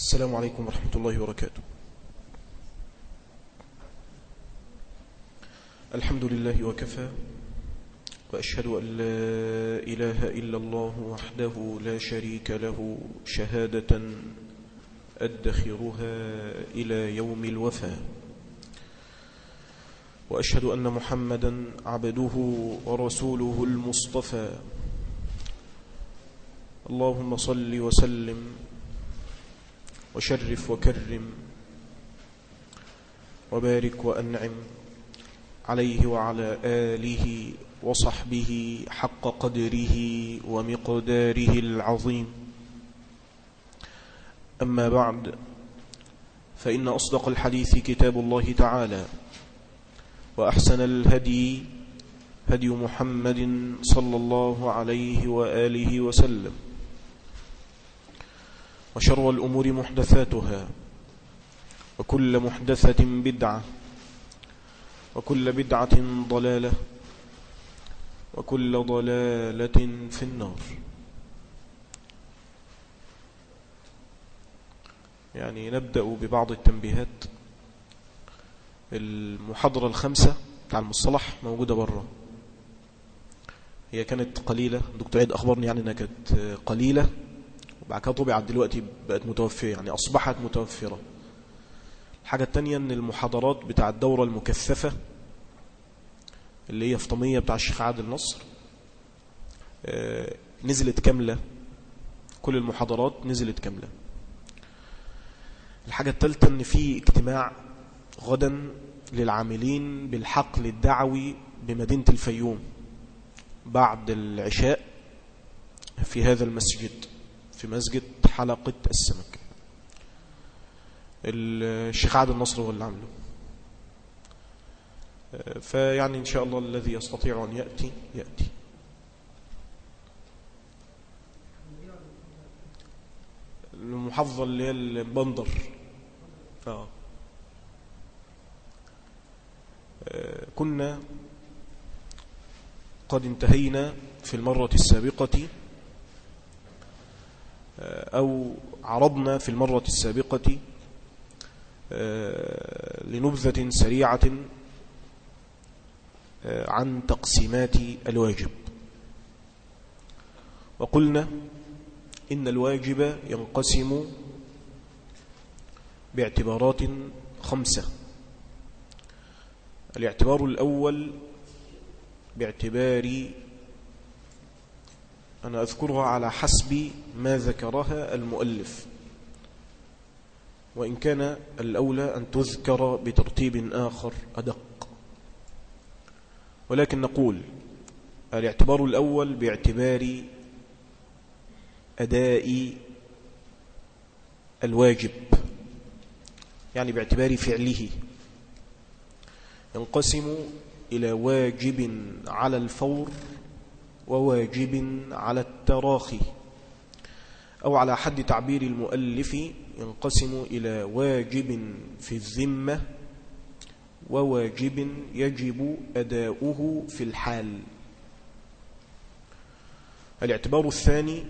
السلام عليكم ورحمة الله وبركاته. الحمد لله وكفى وأشهد أن لا إله إلا الله وحده لا شريك له شهادة أدخرها إلى يوم الوفاة. وأشهد أن محمدا عبده ورسوله المصطفى. اللهم صل وسلم وشرف وكرم وبارك وأنعم عليه وعلى آله وصحبه حق قدره ومقداره العظيم. أما بعد فإن أصدق الحديث كتاب الله تعالى وأحسن الهدي هدي محمد صلى الله عليه وآله وسلم. وشر الأمور محدثاتها. وكل محدثة بدعة. وكل بدعة ضلالة. وكل ضلالة في النار. يعني نبدأ ببعض التنبيهات. المحاضرة الخمسة بتاع المصطلح موجودة برا. هي كانت قليلة. دكتور عيد أخبرني يعني أنها كانت قليلة. وبعد كده طبعت دلوقتي بقت متوفرة يعني أصبحت متوفرة. الحاجة التانية أن المحاضرات بتاع الدورة المكثفة اللي هي فطمية بتاع الشيخ عادل نصر نزلت كاملة. كل المحاضرات نزلت كاملة. الحاجة الثالثة أن في اجتماع غدا للعاملين بالحقل الدعوي بمدينة الفيوم بعد العشاء في هذا المسجد. في مسجد حلقة السمك. الشيخ عادل النصر هو اللي عامله. فيعني إن شاء الله الذي يستطيع أن يأتي يأتي. المحافظة اللي هي البندر. آه. كنا قد انتهينا في المرة السابقة أو عرضنا في المرة السابقة لنبذة سريعة عن تقسيمات الواجب. وقلنا إن الواجب ينقسم باعتبارات خمسة. الاعتبار الأول باعتبار أنا أذكرها على حسب ما ذكرها المؤلف. وإن كان الأولى أن تذكر بترتيب آخر أدق. ولكن نقول الاعتبار الأول باعتبار أداء الواجب يعني باعتبار فعله. ينقسم إلى واجب على الفور وواجب على التراخي أو على حد تعبير المؤلف ينقسم إلى واجب في الذمة وواجب يجب أداؤه في الحال. الاعتبار الثاني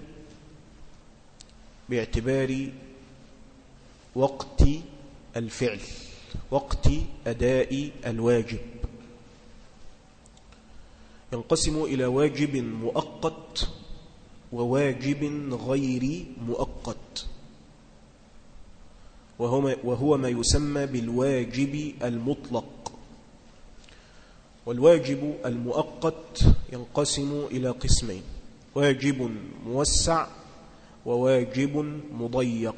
باعتبار وقت الفعل وقت أداء الواجب. ينقسم إلى واجب مؤقت وواجب غير مؤقت. وهو, ما يسمى بالواجب المطلق. والواجب المؤقت ينقسم إلى قسمين واجب موسع وواجب مضيق.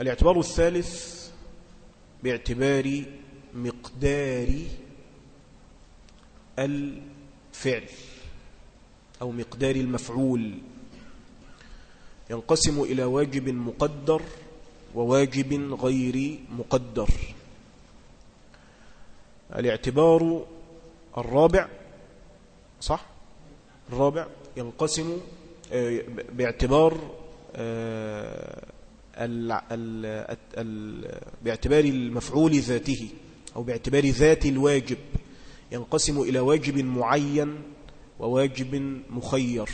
الاعتبار الثالث باعتبار مقدار الفعل أو مقدار المفعول ينقسم إلى واجب مقدر وواجب غير مقدر. الاعتبار الرابع صح؟ الرابع ينقسم باعتبار ال ال ال باعتبار المفعول ذاته أو باعتبار ذات الواجب. ينقسم إلى واجب معين وواجب مخير.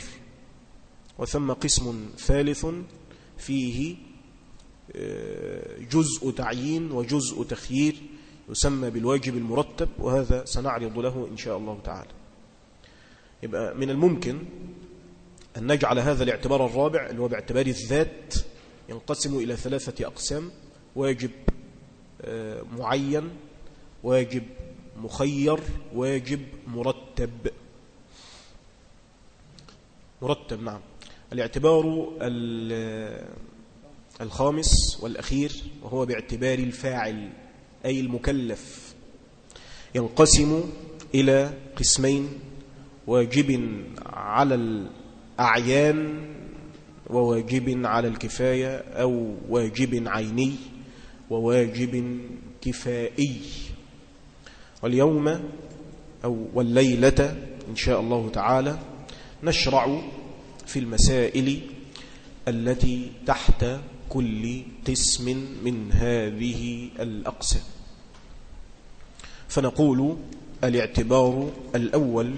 وثم قسم ثالث فيه آه، جزء تعيين وجزء تخيير يسمى بالواجب المرتب وهذا سنعرض له إن شاء الله تعالى. يبقى من الممكن أن نجعل هذا الاعتبار الرابع اللي هو باعتبار الذات ينقسم إلى ثلاثة أقسام واجب آه، معين واجب مخير واجب مرتب. مرتب نعم. الاعتبار الخامس والأخير وهو باعتبار الفاعل أي المكلف. ينقسم إلى قسمين واجب على الأعيان وواجب على الكفاية أو واجب عيني وواجب كفائي. واليوم أو والليلة إن شاء الله تعالى نشرع في المسائل التي تحت كل قسم من هذه الأقسام. فنقول الاعتبار الأول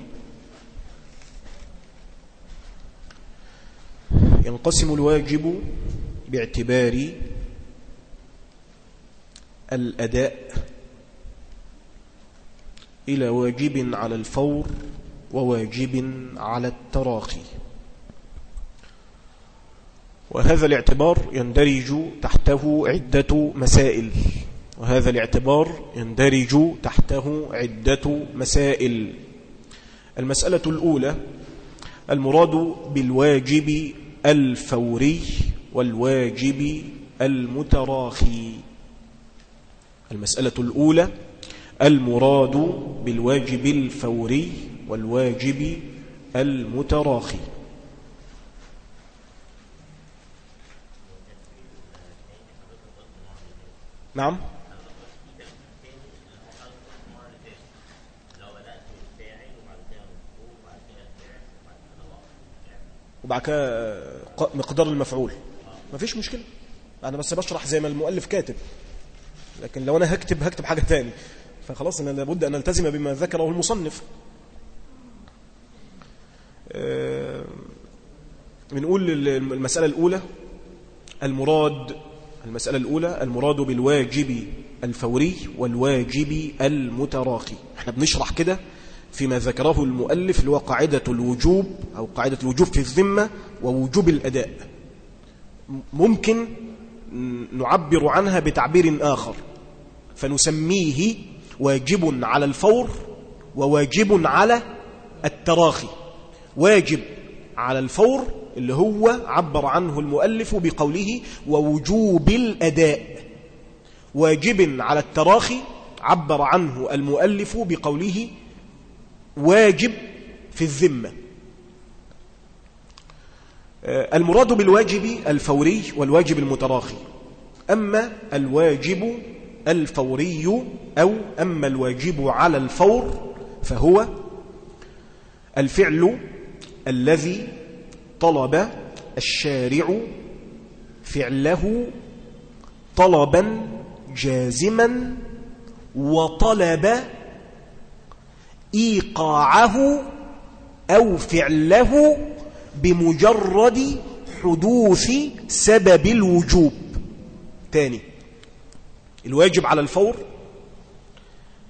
ينقسم الواجب باعتبار الأداء إلى واجب على الفور وواجب على التراخي. وهذا الاعتبار يندرج تحته عدة مسائل. وهذا الاعتبار يندرج تحته عدة مسائل. المسألة الأولى المراد بالواجب الفوري والواجب المتراخي. المسألة الأولى المراد بالواجب الفوري والواجب المتراخي. نعم. وبعد كده مقدار المفعول. ما فيش مشكلة. أنا بس بشرح زي ما المؤلف كاتب. لكن لو أنا هكتب هكتب حاجة تاني. فخلاص لابد أن نلتزم بما ذكره المصنف. آه، بنقول المسألة الأولى المراد المسألة الأولى المراد بالواجب الفوري والواجب المتراخي. إحنا بنشرح كده فيما ذكره المؤلف اللي هو قاعدة الوجوب أو قاعدة الوجوب في الذمة ووجوب الأداء. ممكن نعبر عنها بتعبير آخر فنسميه واجب على الفور وواجب على التراخي. واجب على الفور اللي هو عبر عنه المؤلف بقوله ووجوب الأداء. واجب على التراخي عبر عنه المؤلف بقوله واجب في الذمة. آه، المراد بالواجب الفوري والواجب المتراخي. أما الواجب الفوري أو أما الواجب على الفور فهو الفعل الذي طلب الشارع فعله طلبا جازما وطلب إيقاعه أو فعله بمجرد حدوث سبب الوجوب. تاني. الواجب على الفور؟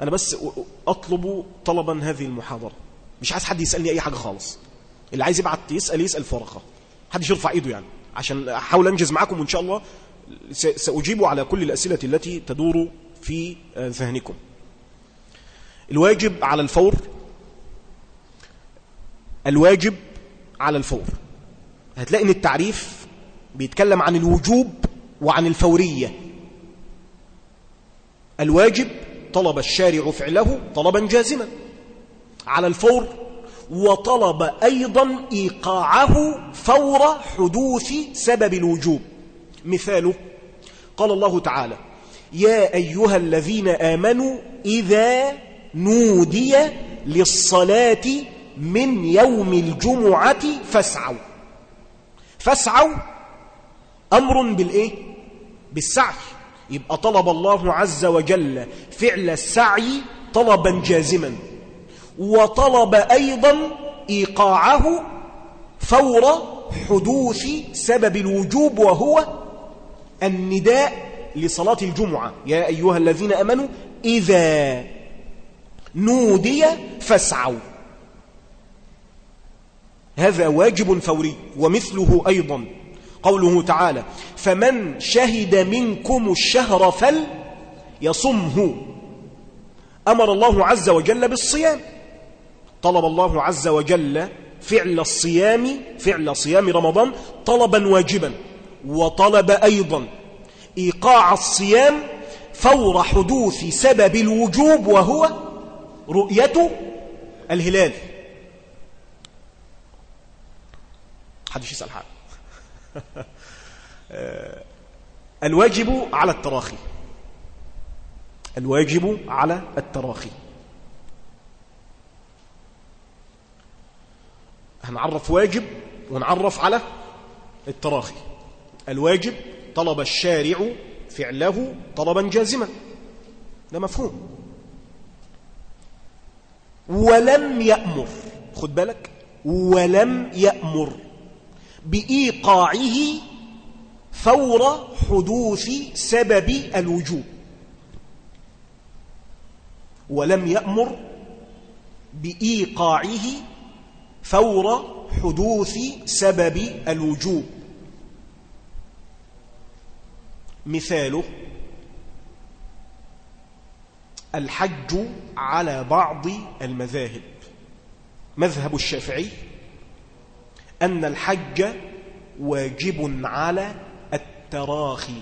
أنا بس أطلب طلبا هذه المحاضرة. مش عايز حد يسألني أي حاجة خالص. اللي عايز يبعت يسأل يسأل فرقة. حد يرفع إيده يعني. عشان أحاول أنجز معاكم وإن شاء الله سأجيب على كل الأسئلة التي تدور في ذهنكم. الواجب على الفور؟ الواجب على الفور. هتلاقي إن التعريف بيتكلم عن الوجوب وعن الفورية. الواجب طلب الشارع فعله طلبا جازما على الفور وطلب أيضا إيقاعه فور حدوث سبب الوجوب. مثاله قال الله تعالى يا أيها الذين آمنوا إذا نودي للصلاة من يوم الجمعة فاسعوا. فاسعوا أمر بالإيه؟ بالسعي. يبقى طلب الله عز وجل فعل السعي طلبا جازما. وطلب أيضا إيقاعه فور حدوث سبب الوجوب وهو النداء لصلاة الجمعة. يا أيها الذين أمنوا إذا نودي فاسعوا. هذا واجب فوري ومثله أيضا. قوله تعالى فمن شهد منكم الشهر فليصمه أمر الله عز وجل بالصيام. طلب الله عز وجل فعل الصيام فعل صيام رمضان طلبا واجبا وطلب أيضا إيقاع الصيام فور حدوث سبب الوجوب وهو رؤية الهلال. حدش يسأل حاجة. الواجب على التراخي. الواجب على التراخي. هنعرف واجب ونعرف على التراخي. الواجب طلب الشارع فعله طلبا جازما. ده مفهوم. ولم يأمر. خد بالك. ولم يأمر. بإيقاعه فور حدوث سبب الوجوب. ولم يأمر بإيقاعه فور حدوث سبب الوجوب. مثاله الحج على بعض المذاهب. مذهب الشافعي أن الحج واجب على التراخي.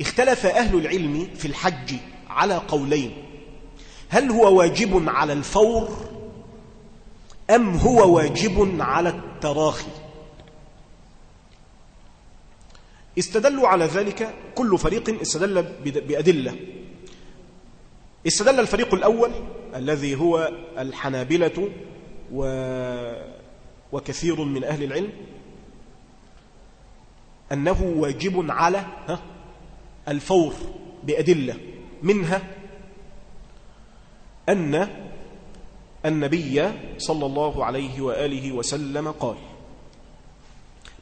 اختلف أهل العلم في الحج على قولين. هل هو واجب على الفور أم هو واجب على التراخي؟ استدلوا على ذلك كل فريق استدل بأدلة. استدل الفريق الأول الذي هو الحنابلة و... وكثير من أهل العلم أنه واجب على الفور بأدلة منها أن النبي صلى الله عليه وآله وسلم قال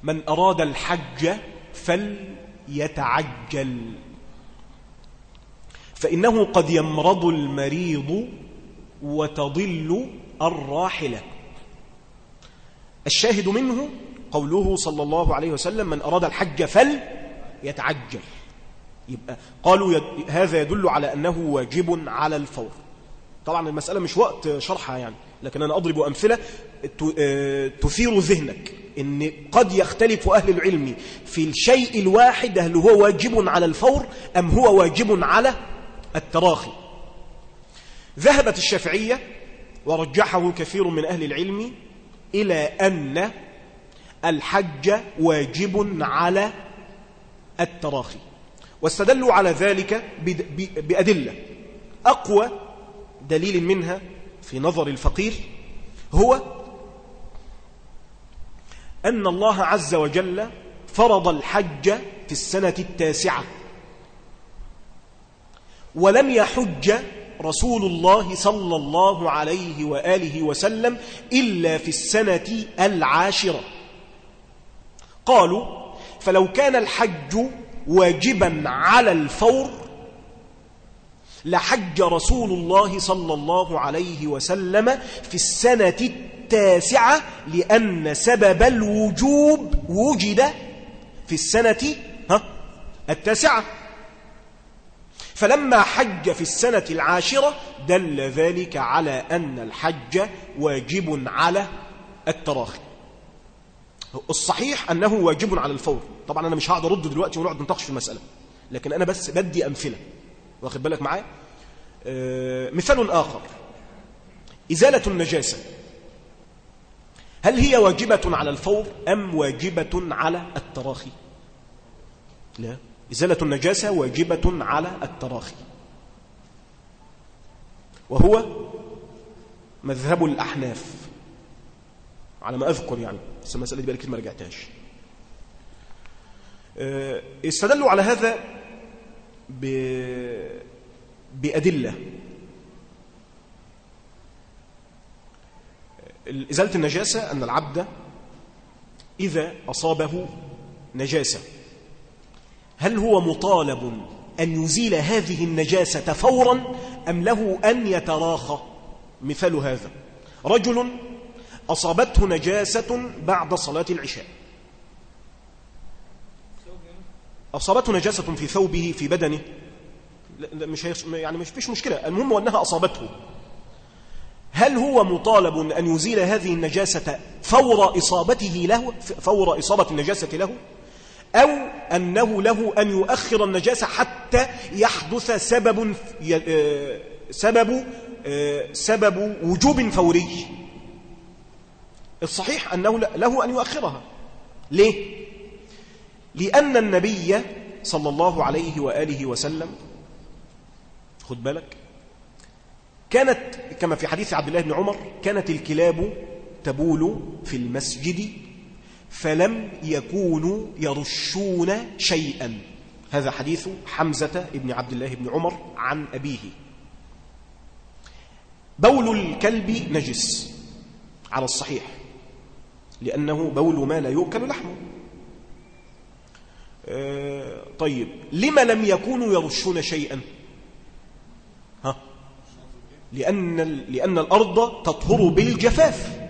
من أراد الحج فليتعجل. فإنه قد يمرض المريض وتضل الراحلة. الشاهد منه قوله صلى الله عليه وسلم من أراد الحج فليتعجل يبقى قالوا يد... هذا يدل على أنه واجب على الفور. طبعا المسألة مش وقت شرحها يعني لكن أنا أضرب أمثلة تثير ذهنك إن قد يختلف أهل العلم في الشيء الواحد هل هو واجب على الفور أم هو واجب على التراخي. ذهبت الشافعية ورجحه كثير من أهل العلم إلى أن الحج واجب على التراخي. واستدلوا على ذلك بأدلة. أقوى دليل منها في نظر الفقير هو أن الله عز وجل فرض الحج في السنة التاسعة. ولم يحج رسول الله صلى الله عليه وآله وسلم إلا في السنة العاشرة. قالوا فلو كان الحج واجبا على الفور لحج رسول الله صلى الله عليه وسلم في السنة التاسعة لأن سبب الوجوب وجد في السنة التاسعة. فلما حج في السنة العاشرة دل ذلك على أن الحج واجب على التراخي. الصحيح أنه واجب على الفور. طبعا أنا مش هقعد أرد دلوقتي ونقعد ننتقش في المسألة. لكن أنا بس بدي أمثلة. واخد بالك معايا؟ آه مثال آخر. إزالة النجاسة. هل هي واجبة على الفور أم واجبة على التراخي؟ لا. إزالة النجاسة واجبة على التراخي. وهو مذهب الأحناف. على ما أذكر يعني بس المسألة دي بقى ما رجعتهاش. استدلوا على هذا ب... بأدلة. إزالة النجاسة أن العبد إذا أصابه نجاسة. هل هو مطالب أن يزيل هذه النجاسة فورا أم له أن يتراخى مثال هذا. رجل أصابته نجاسة بعد صلاة العشاء. أصابته نجاسة في ثوبه في بدنه. مش يعني مش فيش مشكلة. المهم أنها أصابته. هل هو مطالب أن يزيل هذه النجاسة فور إصابته له فور إصابة النجاسة له؟ أو أنه له أن يؤخر النجاسة حتى يحدث سبب سبب سبب وجوب فوري الصحيح أنه له أن يؤخرها ليه؟ لأن النبي صلى الله عليه وآله وسلم خد بالك كانت كما في حديث عبد الله بن عمر كانت الكلاب تبول في المسجد فلم يكونوا يرشون شيئا. هذا حديث حمزة بن عبد الله بن عمر عن أبيه. بول الكلب نجس على الصحيح لأنه بول ما لا يؤكل لحمه. آه طيب لما لم يكونوا يرشون شيئا؟ ها؟ لأن, لأن الأرض تطهر بالجفاف.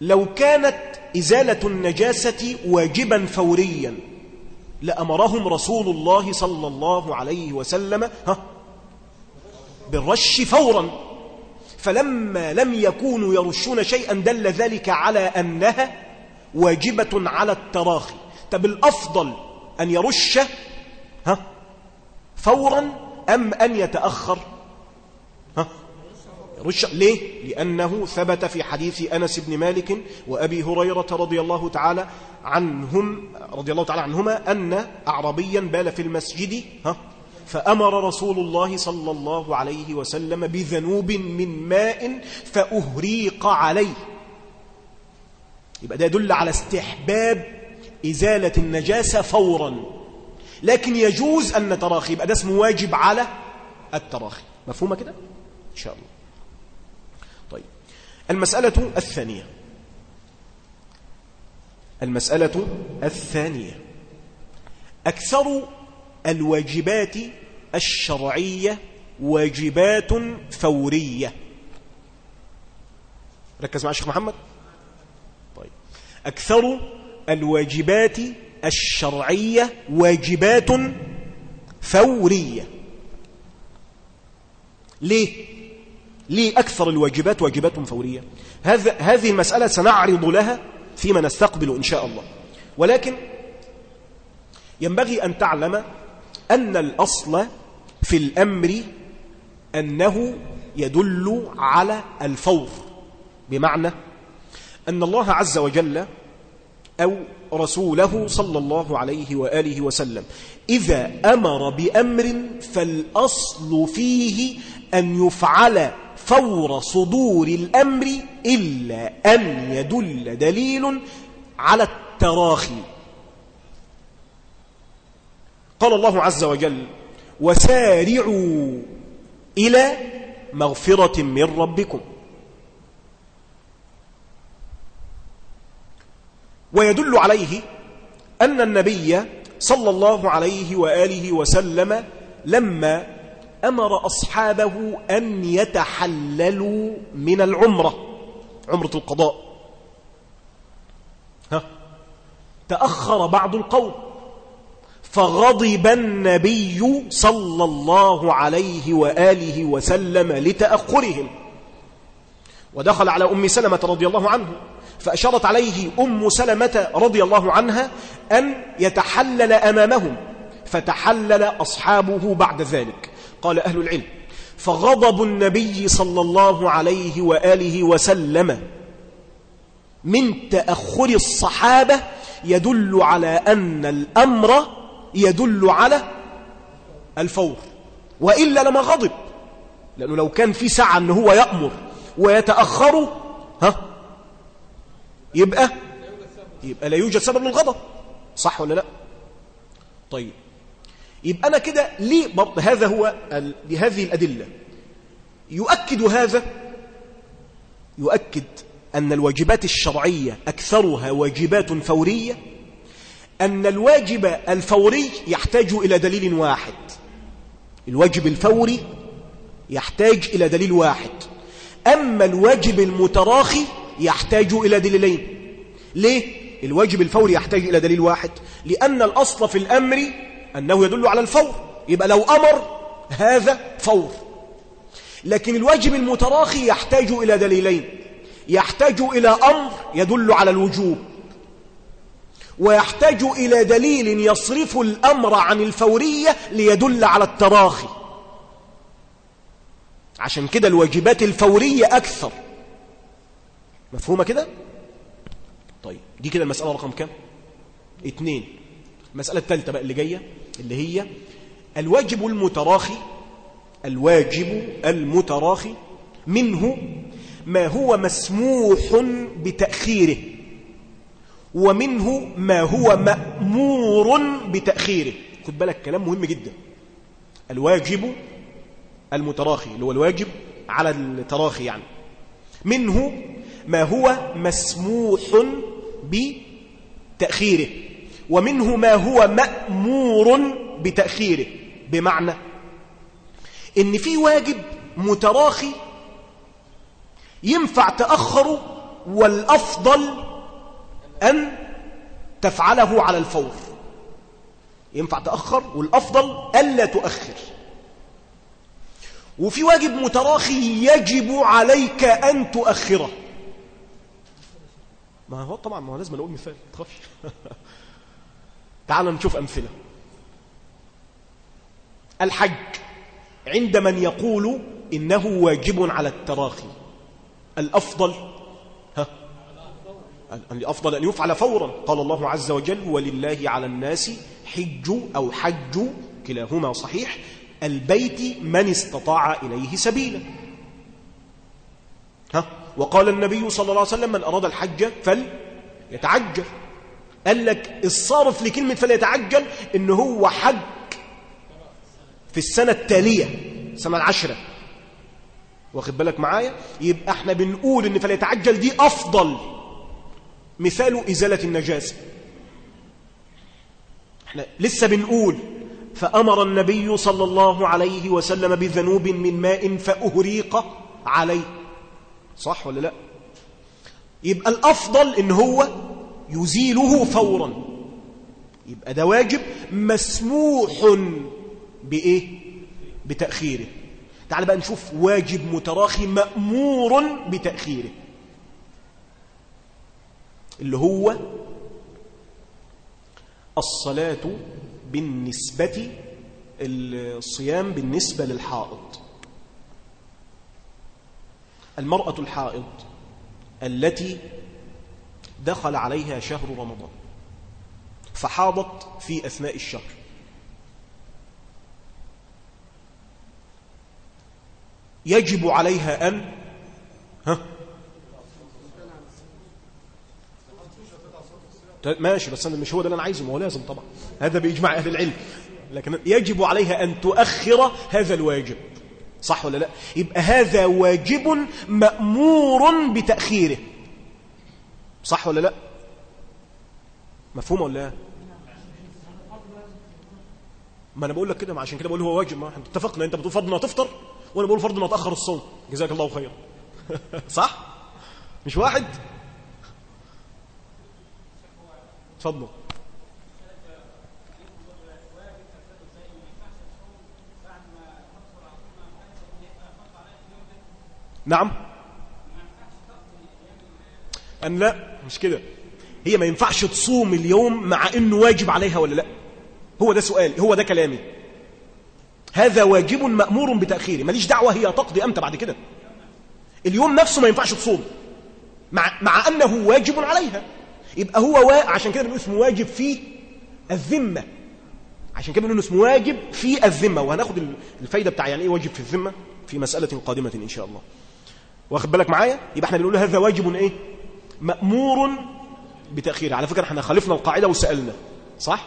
لو كانت إزالة النجاسة واجبا فوريا لأمرهم رسول الله صلى الله عليه وسلم ها بالرش فورا. فلما لم يكونوا يرشون شيئا دل ذلك على أنها واجبة على التراخي. طب الأفضل أن يرش ها فورا أم أن يتأخر؟ رش ليه؟ لأنه ثبت في حديث أنس بن مالك وأبي هريرة رضي الله تعالى عنهم رضي الله تعالى عنهما أن أعربيا بال في المسجد ها فأمر رسول الله صلى الله عليه وسلم بذنوب من ماء فأهريق عليه. يبقى ده يدل على استحباب إزالة النجاسة فورا. لكن يجوز أن نتراخي. يبقى ده اسمه واجب على التراخي. مفهومة كده؟ إن شاء الله. المسألة الثانية. المسألة الثانية. أكثر الواجبات الشرعية واجبات فورية. ركز مع الشيخ محمد. طيب. أكثر الواجبات الشرعية واجبات فورية. ليه؟ ليه أكثر الواجبات واجبات فورية؟ هذا هذه المسألة سنعرض لها فيما نستقبل إن شاء الله ولكن ينبغي أن تعلم أن الأصل في الأمر أنه يدل على الفور بمعنى أن الله عز وجل أو رسوله صلى الله عليه وآله وسلم إذا أمر بأمر فالأصل فيه أن يفعل فور صدور الأمر إلا أن يدل دليل على التراخي. قال الله عز وجل وسارعوا إلى مغفرة من ربكم. ويدل عليه أن النبي صلى الله عليه وآله وسلم لما أمر أصحابه أن يتحللوا من العمرة عمرة القضاء. ها تأخر بعض القوم فغضب النبي صلى الله عليه وآله وسلم لتأخرهم. ودخل على أم سلمة رضي الله عنه فأشارت عليه أم سلمة رضي الله عنها أن يتحلل أمامهم فتحلل أصحابه بعد ذلك. قال أهل العلم فغضب النبي صلى الله عليه وآله وسلم من تأخر الصحابة يدل على أن الأمر يدل على الفور وإلا لما غضب لأنه لو كان في سعة أنه هو يأمر ويتأخر ها يبقى يبقى لا يوجد سبب للغضب صح ولا لا؟ طيب يبقى أنا كده ليه هذا هو بهذه الأدلة. يؤكد هذا يؤكد أن الواجبات الشرعية أكثرها واجبات فورية أن الواجب الفوري يحتاج إلى دليل واحد. الواجب الفوري يحتاج إلى دليل واحد. أما الواجب المتراخي يحتاج إلى دليلين. ليه؟ الواجب الفوري يحتاج إلى دليل واحد. لأن الأصل في الأمر أنه يدل على الفور. يبقى لو أمر هذا فور. لكن الواجب المتراخي يحتاج إلى دليلين. يحتاج إلى أمر يدل على الوجوب. ويحتاج إلى دليل يصرف الأمر عن الفورية ليدل على التراخي. عشان كده الواجبات الفورية أكثر. مفهومة كده؟ طيب دي كده المسألة رقم كم؟ اتنين. المسألة الثالثة بقى اللي جاية. اللي هي الواجب المتراخي الواجب المتراخي منه ما هو مسموح بتأخيره ومنه ما هو مأمور بتأخيره. خد بالك كلام مهم جدا. الواجب المتراخي اللي هو الواجب على التراخي يعني. منه ما هو مسموح بتأخيره. ومنه ما هو مأمور بتأخيره. بمعنى إن في واجب متراخي ينفع تأخره والأفضل أن تفعله على الفور. ينفع تأخر والأفضل ألا تؤخر. وفي واجب متراخي يجب عليك أن تؤخره. ما هو طبعا ما هو لازم نقول مثال تخافش. تعال نشوف أمثلة. الحج عند من يقول إنه واجب على التراخي. الأفضل ها الأفضل أن يفعل فورا. قال الله عز وجل ولله على الناس حج أو حج كلاهما صحيح. البيت من استطاع إليه سبيلا. ها وقال النبي صلى الله عليه وسلم من أراد الحج فليتعجل. قال لك الصارف لكلمة فليتعجل إن هو حج في السنة التالية السنة العشرة. واخد بالك معايا؟ يبقى إحنا بنقول إن فليتعجل دي أفضل مثال إزالة النجاسة. إحنا لسه بنقول فأمر النبي صلى الله عليه وسلم بذنوب من ماء فأهريق عليه. صح ولا لا؟ يبقى الأفضل إن هو يزيله فورا. يبقى ده واجب مسموح بإيه؟ بتأخيره. تعال بقى نشوف واجب متراخي مأمور بتأخيره. اللي هو الصلاة بالنسبة الصيام بالنسبة للحائض. المرأة الحائض التي دخل عليها شهر رمضان. فحاضت في أثناء الشهر. يجب عليها أن ها؟ ماشي بس أنا مش هو ده اللي أنا عايزه ما هو لازم طبعا. هذا بإجماع أهل العلم. لكن يجب عليها أن تؤخر هذا الواجب. صح ولا لا؟ يبقى هذا واجب مأمور بتأخيره. صح ولا لا؟ مفهوم ولا لا؟ ما أنا بقول لك كده عشان كده بقول هو واجب ما إحنا اتفقنا أنت بتقول فرض انها تفطر وأنا بقول فرض انها تأخر الصوم. جزاك الله خيرا. صح؟ مش واحد؟ اتفضل. نعم. أن لا مش كده. هي ما ينفعش تصوم اليوم مع إنه واجب عليها ولا لا؟ هو ده سؤال هو ده كلامي. هذا واجب مأمور بتأخيره. ماليش دعوة هي تقضي أمتى بعد كده. اليوم نفسه ما ينفعش تصوم مع, مع أنه واجب عليها. يبقى هو وا... عشان كده بنقول اسمه واجب في الذمة. عشان كده بنقول اسمه واجب في الذمة. وهناخد الفايدة بتاع يعني إيه واجب في الذمة؟ في مسألة قادمة إن شاء الله. واخد بالك معايا؟ يبقى إحنا بنقول هذا واجب إيه؟ مأمور بتأخيره على فكرة إحنا خالفنا القاعدة وسألنا صح؟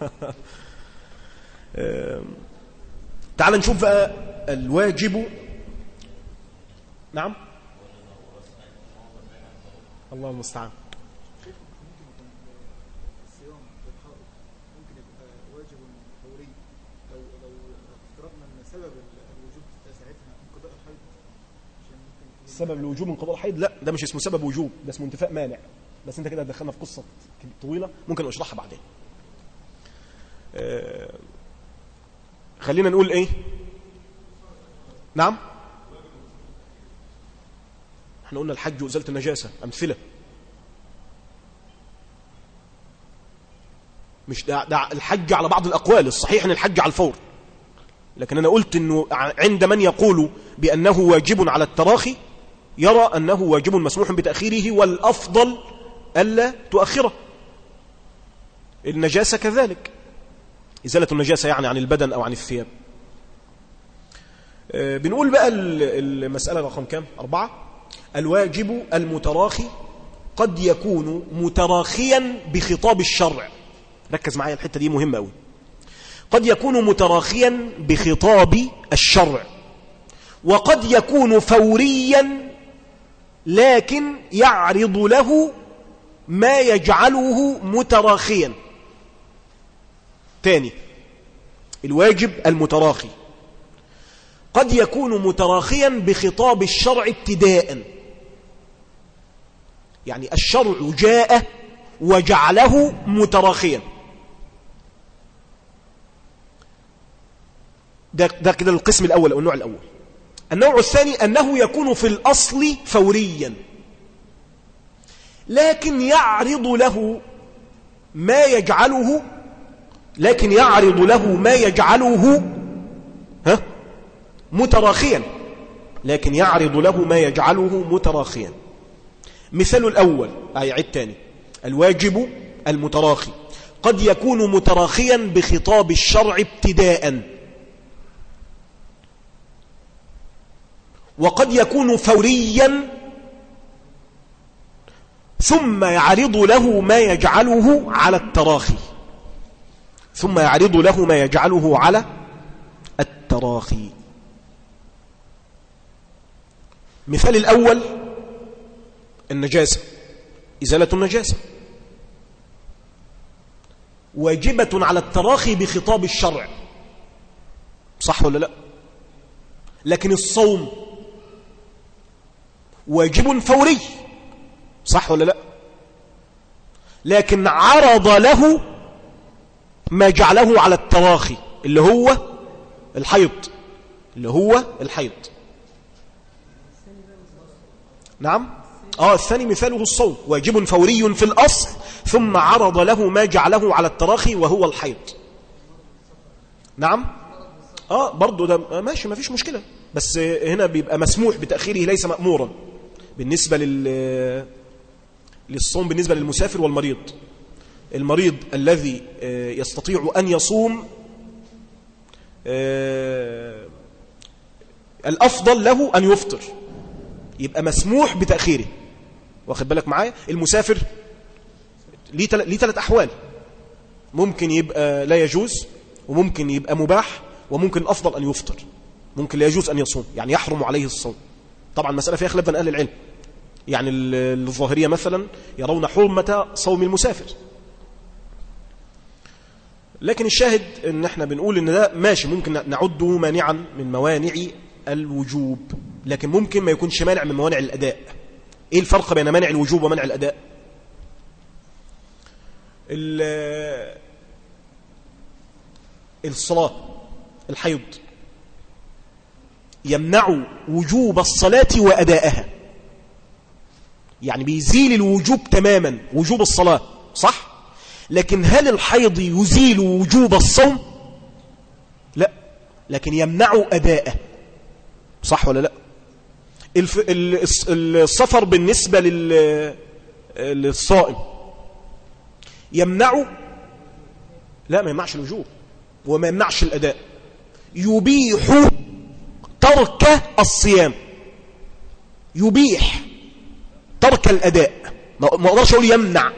تعال نشوف بقى الواجب. نعم. الله المستعان الصيام للحائض ممكن يبقى واجب فوري لو لو افترضنا ان سبب الوجوب ساعتها انقضاء الحيض عشان ممكن يكون سبب الوجوب من قضاء الحيض؟ لا ده مش اسمه سبب وجوب ده اسمه انتفاء مانع. بس انت كده دخلنا في قصة طويلة ممكن اشرحها بعدين. آه، خلينا نقول إيه؟ نعم؟ إحنا قلنا الحج وإزالة النجاسة أمثلة. مش ده, ده الحج على بعض الأقوال الصحيح إن الحج على الفور. لكن أنا قلت إنه عند من يقول بأنه واجب على التراخي يرى أنه واجب مسموح بتأخيره والأفضل ألا تؤخره. النجاسة كذلك. إزالة النجاسة يعني عن البدن أو عن الثياب. آه، بنقول بقى ال- المسألة رقم كام؟ أربعة. الواجب المتراخي قد يكون متراخيا بخطاب الشرع. ركز معايا الحتة دي مهمة قوي قد يكون متراخيا بخطاب الشرع. وقد يكون فوريا لكن يعرض له ما يجعله متراخيا. تاني الواجب المتراخي. قد يكون متراخيا بخطاب الشرع ابتداء. يعني الشرع جاء وجعله متراخيا. ده, ده كده القسم الأول أو النوع الأول. النوع الثاني أنه يكون في الأصل فوريا. لكن يعرض له ما يجعله لكن يعرض له ما يجعله ها؟ متراخيا. لكن يعرض له ما يجعله متراخيا. مثال الأول أي عد تاني. الواجب المتراخي. قد يكون متراخيا بخطاب الشرع ابتداء وقد يكون فوريا ثم يعرض له ما يجعله على التراخي. ثم يعرض له ما يجعله على التراخي. مثال الأول النجاسة إزالة النجاسة. واجبة على التراخي بخطاب الشرع. صح ولا لا؟ لكن الصوم واجب فوري. صح ولا لا؟ لكن عرض له ما جعله على التراخي اللي هو الحيض اللي هو الحيض. نعم؟ آه الثاني مثاله الصوم واجب فوري في الأصل ثم عرض له ما جعله على التراخي وهو الحيض. نعم؟ آه برضو ده ماشي ما فيش مشكلة. بس هنا بيبقى مسموح بتأخيره ليس مأمورا. بالنسبة لل للصوم بالنسبة للمسافر والمريض. المريض الذي يستطيع أن يصوم الأفضل له أن يفطر. يبقى مسموح بتأخيره. واخد بالك معايا؟ المسافر ليه ثلاث أحوال. ممكن يبقى لا يجوز وممكن يبقى مباح وممكن الأفضل أن يفطر. ممكن لا يجوز أن يصوم يعني يحرم عليه الصوم. طبعا المسألة فيها خلاف بين أهل العلم. يعني الظاهرية مثلا يرون حرمة صوم المسافر. لكن الشاهد إن إحنا بنقول إن ده ماشي ممكن نعده مانعا من موانع الوجوب لكن ممكن ما يكونش مانع من موانع الأداء. إيه الفرق بين مانع الوجوب ومانع الأداء؟ الصلاة الحيض يمنع وجوب الصلاة وأداءها. يعني بيزيل الوجوب تماما وجوب الصلاة صح؟ لكن هل الحيض يزيل وجوب الصوم؟ لا لكن يمنع أداءه صح ولا لا؟ الف... السفر بالنسبة لل... للصائم يمنع لا ما يمنعش الوجوب وما يمنعش الأداء يبيح ترك الصيام يبيح ترك الأداء. ما أقدرش أقول يمنع.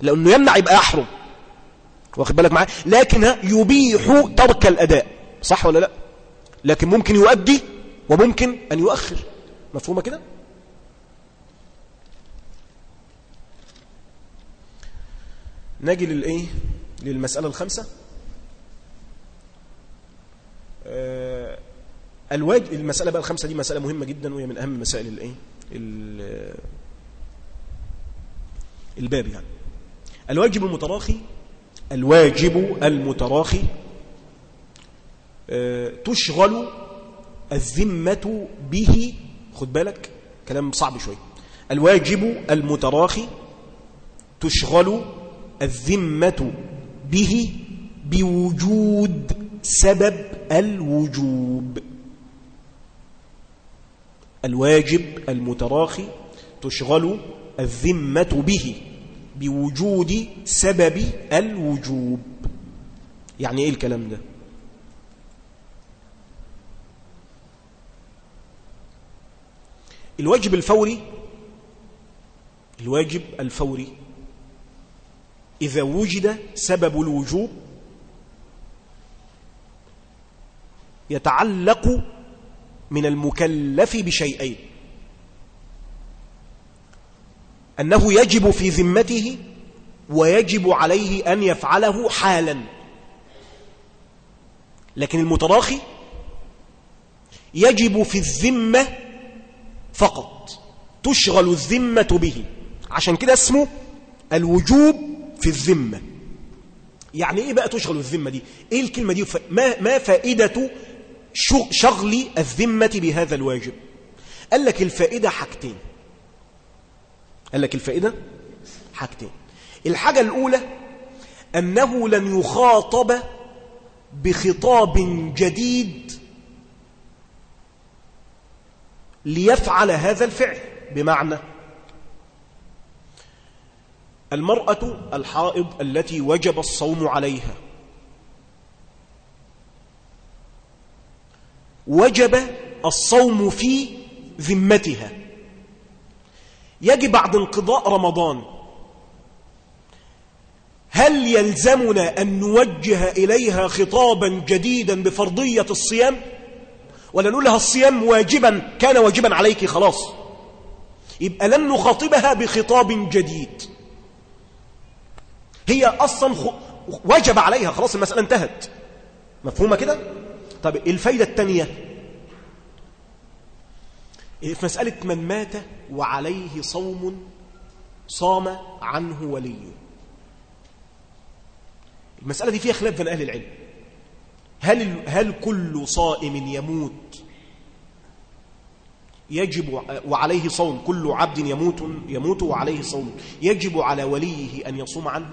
لأنه يمنع يبقى يحرم. واخد بالك معايا؟ لكن يبيح ترك الأداء. صح ولا لا؟ لكن ممكن يؤدي وممكن أن يؤخر. مفهومة كده؟ نجي للإيه؟ للمسألة الخامسة. آه، الواجب المسألة بقى الخامسة دي مسألة مهمة جدا وهي من أهم مسائل الإيه؟ الباب يعني. الواجب المتراخي الواجب المتراخي آه، تشغل الذمة به. خد بالك كلام صعب شوي. الواجب المتراخي تشغل الذمة به بوجود سبب الوجوب. الواجب المتراخي تشغل الذمة به بوجود سبب الوجوب. يعني إيه الكلام ده؟ الواجب الفوري الواجب الفوري إذا وجد سبب الوجوب يتعلق من المكلف بشيئين. أنه يجب في ذمته ويجب عليه أن يفعله حالا. لكن المتراخي يجب في الذمة فقط تشغل الذمة به. عشان كده اسمه الوجوب في الذمة. يعني إيه بقى تشغل الذمة دي؟ إيه الكلمة دي؟ ما, ما فائدة شغل الذمة بهذا الواجب. قال لك الفائدة حاجتين. قال لك الفائدة حاجتين. الحاجة الأولى أنه لن يخاطب بخطاب جديد ليفعل هذا الفعل. بمعنى المرأة الحائض التي وجب الصوم عليها. وجب الصوم في ذمتها. يجب بعد انقضاء رمضان. هل يلزمنا أن نوجه إليها خطابا جديدا بفرضية الصيام؟ ولا نقول لها الصيام واجبا كان واجبا عليك خلاص. يبقى لن نخاطبها بخطاب جديد. هي أصلا خ... وجب عليها خلاص المسألة انتهت. مفهومة كده؟ طب الفايدة الثانية في مسألة من مات وعليه صوم صام عنه وليه المسألة دي فيها خلاف بين أهل العلم. هل, هل كل صائم يموت؟ يجب وعليه صوم. كل عبد يموت يموت وعليه صوم. يجب على وليه أن يصوم عنه؟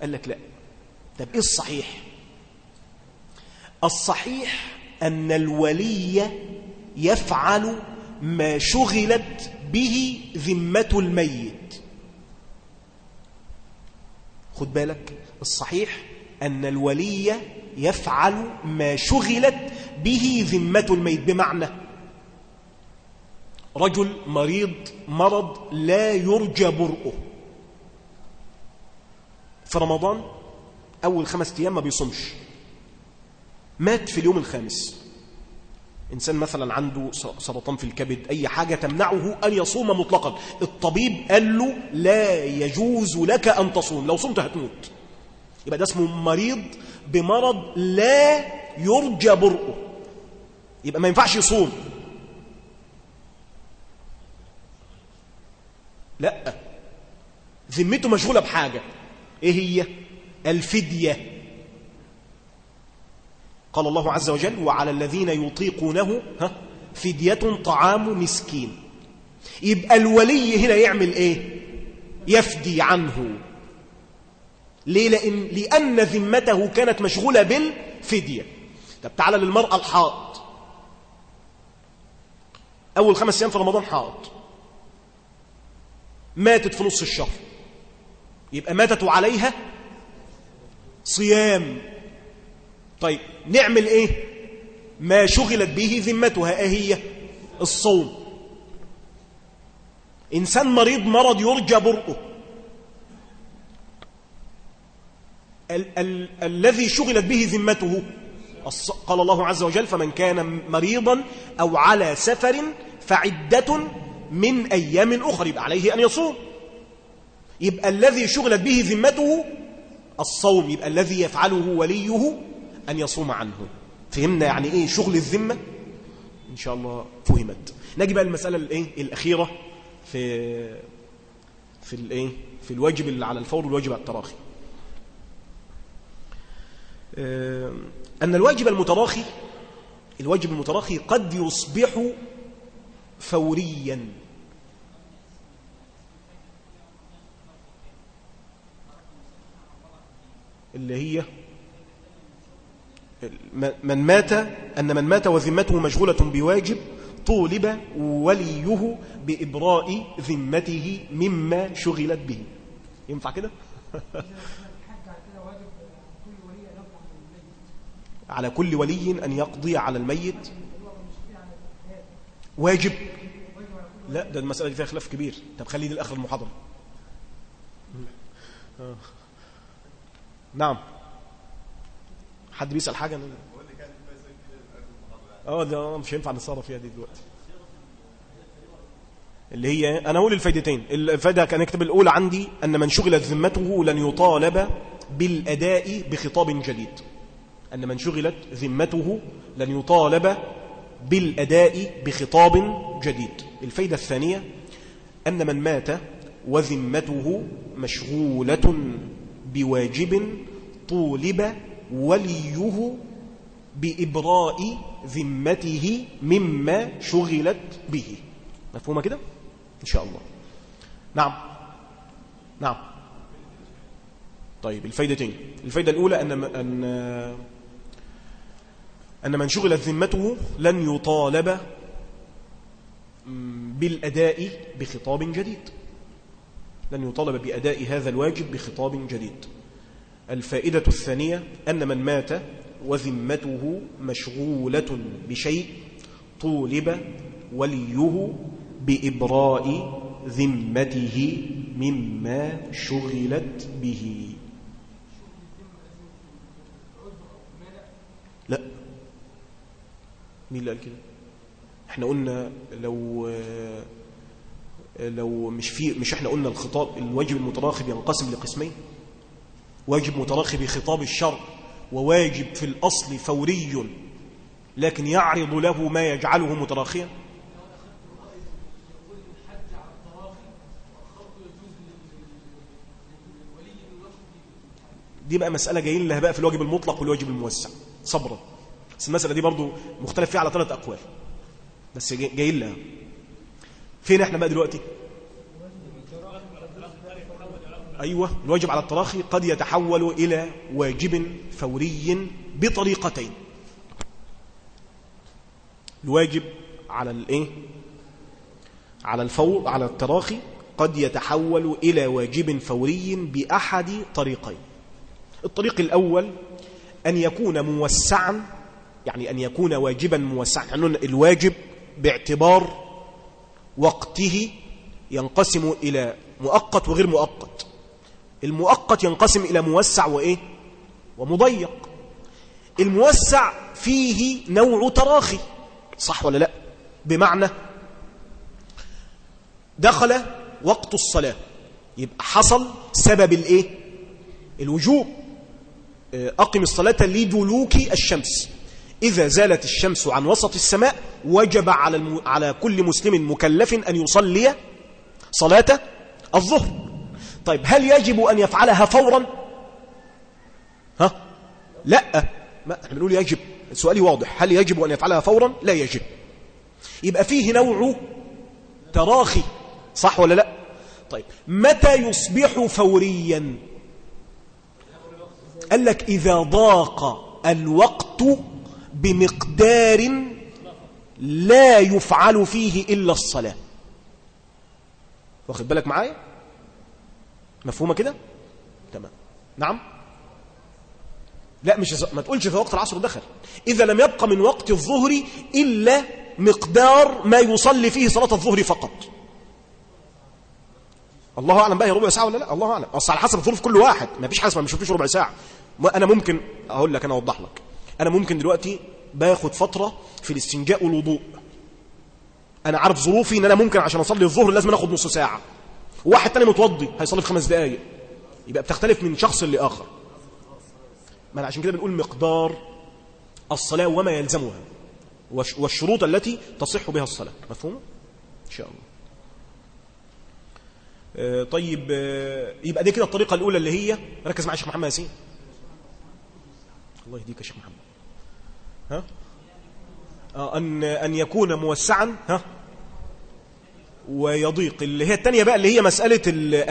قال لك لا. طب إيه الصحيح؟ الصحيح أن الولي يفعل ما شغلت به ذمة الميت. خد بالك الصحيح أن الولي يفعل ما شغلت به ذمة الميت. بمعنى رجل مريض مرض لا يرجى برؤه. في رمضان أول خمس أيام ما بيصمش مات في اليوم الخامس. إنسان مثلا عنده سرطان في الكبد أي حاجة تمنعه أن يصوم مطلقا. الطبيب قال له لا يجوز لك أن تصوم لو صمت هتموت. يبقى ده اسمه مريض بمرض لا يرجى برؤه. يبقى ما ينفعش يصوم. لا. ذمته مشغولة بحاجة. إيه هي؟ الفدية. قال الله عز وجل وعلى الذين يطيقونه ها فدية طعام مسكين. يبقى الولي هنا يعمل إيه؟ يفدي عنه. ليه؟ لأن, لأن ذمته كانت مشغولة بالفدية. طب تعالى للمرأة الحائض. أول خمس أيام في رمضان حائض. ماتت في نص الشهر. يبقى ماتت عليها صيام. طيب نعمل إيه؟ ما شغلت به ذمتها إيه هي؟ الصوم. إنسان مريض مرض يرجى برؤه. ال ال الذي شغلت به ذمته قال الله عز وجل فمن كان مريضا أو على سفر فعدة من أيام أخرى يبقى عليه أن يصوم. يبقى الذي شغلت به ذمته الصوم يبقى الذي يفعله وليه أن يصوم عنه. فهمنا يعني إيه شغل الذمة؟ إن شاء الله فهمت. نجي بقى المسألة الإيه؟ الأخيرة في في الإيه؟ في الواجب اللي على الفور والواجب على التراخي. أن الواجب المتراخي الواجب المتراخي قد يصبح فوريا. اللي هي من مات أن من مات وذمته مشغولة بواجب طولب وليه بإبراء ذمته مما شغلت به. ينفع كده؟ على كل ولي أن يقضي على الميت. واجب. لا ده المسألة دي فيها خلاف كبير. طب خليه لآخر المحاضرة. نعم. حد بيسأل حاجة؟ آه ده مش هينفع نتصرف فيها دي دلوقتي. اللي هي أنا أقول الفايدتين. الفايدة كان يكتب الأولى عندي أن من شغلت ذمته لن يطالب بالأداء بخطاب جديد. أن من شغلت ذمته لن يطالب بالأداء بخطاب جديد. الفايدة الثانية أن من مات وذمته مشغولة بواجب طولب وليه بإبراء ذمته مما شغلت به. مفهومة كده؟ إن شاء الله. نعم. نعم. طيب الفايدتين. الفايدة الأولى أن, أن, أن من شغلت ذمته لن يطالب بالأداء بخطاب جديد. لن يطالب بأداء هذا الواجب بخطاب جديد. الفائدة الثانية أن من مات وذمته مشغولة بشيء طولب وليه بإبراء ذمته مما شغلت به. لا. مين اللي قال كده؟ إحنا قلنا لو لو مش في مش إحنا قلنا الخطاب الواجب المتراخي ينقسم لقسمين. واجب متراخي بخطاب الشرع وواجب في الأصل فوري. لكن يعرض له ما يجعله متراخيا دي بقى مسألة جايين لها بقى في الواجب المطلق والواجب الموسع صبرا. بس المسألة دي برضو مختلف فيها على ثلاث أقوال. بس جايين لها. فين إحنا بقى دلوقتي؟ أيوة الواجب على التراخي قد يتحول إلى واجب فوري بطريقتين. الواجب على الإيه؟ على الفور على التراخي قد يتحول إلى واجب فوري بأحد طريقين. الطريق الأول أن يكون موسعا يعني أن يكون واجبا موسعا يعني الواجب باعتبار وقته ينقسم إلى مؤقت وغير مؤقت. المؤقت ينقسم إلى موسع وإيه؟ ومضيق. الموسع فيه نوع تراخي صح ولا لا؟ بمعنى دخل وقت الصلاة يبقى حصل سبب الإيه؟ الوجوب. أقم الصلاة لدلوك الشمس. إذا زالت الشمس عن وسط السماء وجب على. على كل مسلم مكلف أن يصلي صلاة الظهر. طيب هل يجب أن يفعلها فورا؟ ها؟ لا. ما إحنا بنقول يجب. السؤال واضح. هل يجب أن يفعلها فورا؟ لا يجب. يبقى فيه نوع تراخي صح ولا لا؟ طيب متى يصبح فوريا؟ قال لك إذا ضاق الوقت بمقدار لا يفعل فيه إلا الصلاة. واخد بالك معايا؟ مفهومة كده؟ تمام. نعم؟ لا مش ما تقولش في وقت العصر دخل. إذا لم يبقى من وقت الظهر إلا مقدار ما يصلي فيه صلاة الظهر فقط. الله أعلم بقى هي ربع ساعة ولا لا؟ الله أعلم. أصل على حسب ظروف كل واحد. ما فيش حاجة ما فيش ربع ساعة. أنا ممكن أقول لك أنا أوضح لك. أنا ممكن دلوقتي باخد فترة في الاستنجاء والوضوء. أنا عارف ظروفي إن أنا ممكن عشان أصلي الظهر لازم أخد نص ساعة. وواحد تاني متوضي هيصلي في خمس دقايق. يبقى بتختلف من شخص لآخر. ما عشان كده بنقول مقدار الصلاة وما يلزمها. والش- والشروط التي تصح بها الصلاة. مفهوم؟ إن شاء الله. آه، طيب آه، يبقى دي كده الطريقة الأولى اللي هي ركز معايا يا شيخ محمد ياسين. الله يهديك يا شيخ محمد. ها؟ آه، أن أن يكون موسعا ها؟ ويضيق. اللي هي الثانية بقى اللي هي مسألة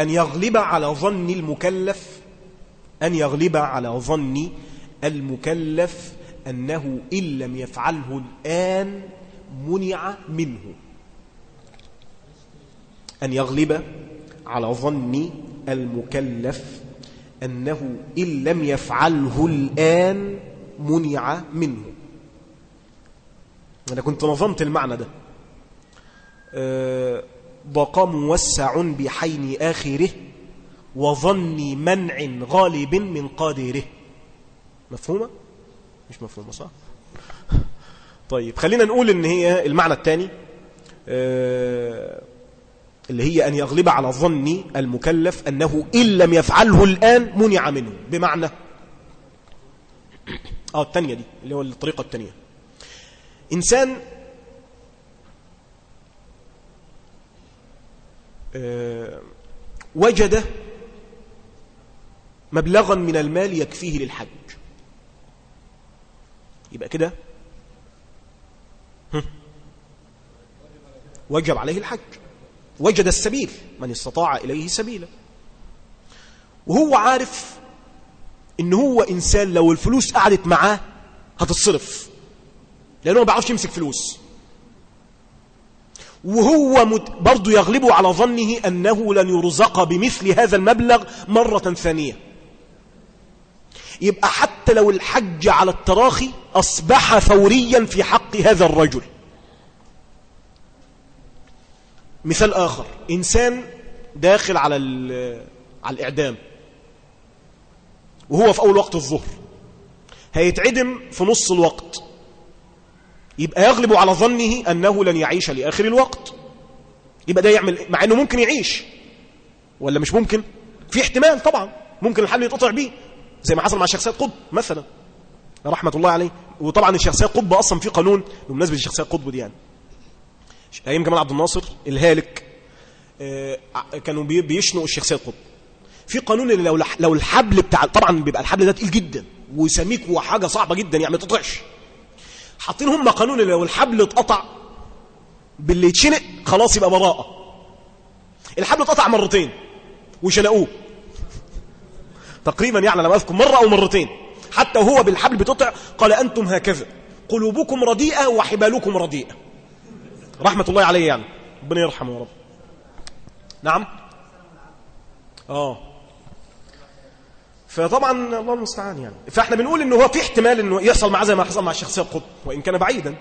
أن يغلب على ظن المكلف أن يغلب على ظن المكلف أنه إن لم يفعله الآن منع منه. أن يغلب على ظن المكلف أنه إن لم يفعله الآن منع منه. أنا كنت نظمت المعنى ده. ضاق موسع بحين آخره وظن منع غالب من قادره مفهومة؟ مش مفهومة صح؟ طيب خلينا نقول إن هي المعنى الثاني اللي هي أن يغلب على ظن المكلف أنه إن لم يفعله الآن منع منه بمعنى آه الثانية دي اللي هو الطريقة الثانية إنسان وجد مبلغا من المال يكفيه للحج. يبقى كده. وجب عليه الحج. وجد السبيل من استطاع إليه سبيلا. وهو عارف إن هو إنسان لو الفلوس قعدت معاه هتتصرف. لأنه ما بيعرفش يمسك فلوس. وهو. برضه يغلبه على ظنه أنه لن يرزق بمثل هذا المبلغ مرة ثانية. يبقى حتى لو الحج على التراخي أصبح فوريا في حق هذا الرجل. مثال آخر. إنسان داخل على على الإعدام. وهو في أول وقت الظهر. هيتعدم في نص الوقت. يبقى يغلب على ظنه أنه لن يعيش لآخر الوقت. يبقى ده يعمل إيه؟ مع أنه ممكن يعيش. ولا مش ممكن؟ في احتمال طبعا. ممكن الحل يتقطع بيه. زي ما حصل مع سيد قطب مثلا. رحمة الله عليه. وطبعا الشيخ سيد قطب أصلا في قانون بمناسبة الشيخ سيد قطب دي يعني. أيام جمال عبد الناصر الهالك آه، كانوا بي- بيشنقوا الشيخ سيد قطب. في قانون اللي لو لو الحبل بتاع طبعا بيبقى الحبل ده تقيل جدا. وسميك وحاجه صعبة جدا يعني ما تقطعش. حاطين هم قانون لو الحبل اتقطع باللي يتشنق خلاص يبقى براءة. الحبل اتقطع مرتين وشنقوه. تقريبا يعني لما أذكر مرة أو مرتين. حتى وهو بالحبل بتقطع قال أنتم هكذا. قلوبكم رديئة وحبالكم رديئة. رحمة الله عليه يعني. ربنا يرحمه يا رب. نعم؟ آه. فطبعا الله المستعان يعني. فإحنا بنقول إنه هو في احتمال إنه يحصل معاه زي ما حصل مع الشيخ سيد قطب وإن كان بعيدا.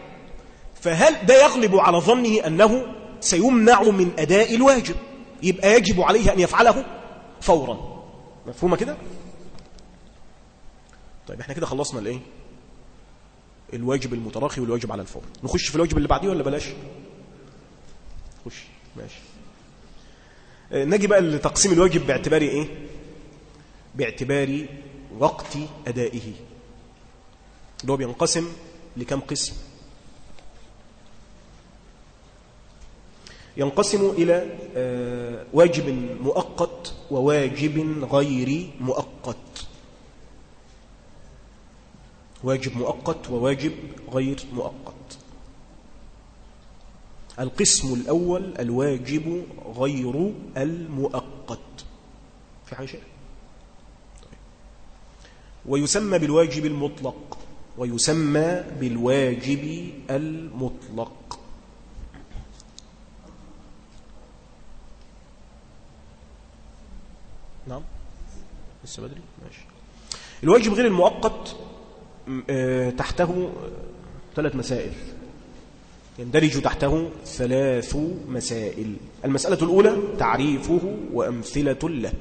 فهل ده يغلب على ظنه أنه سيمنع من أداء الواجب؟ يبقى يجب عليه أن يفعله فورا. مفهومة كده؟ طيب إحنا كده خلصنا الإيه؟ الواجب المتراخي والواجب على الفور. نخش في الواجب اللي بعديه ولا بلاش؟ خش ماشي. آه، نجي بقى لتقسيم الواجب باعتبار إيه؟ باعتبار وقت أدائه. اللي هو بينقسم لكم قسم. ينقسم إلى آه، واجب مؤقت وواجب غير مؤقت. واجب مؤقت وواجب غير مؤقت. القسم الأول الواجب غير المؤقت. في حاجة. ويسمى بالواجب المطلق ويسمى بالواجب المطلق. نعم. لسه بدري؟ ماشي. الواجب غير المؤقت آه، تحته آه، ثلاث مسائل. يندرج تحته ثلاث مسائل. المسألة الأولى تعريفه وأمثلة له.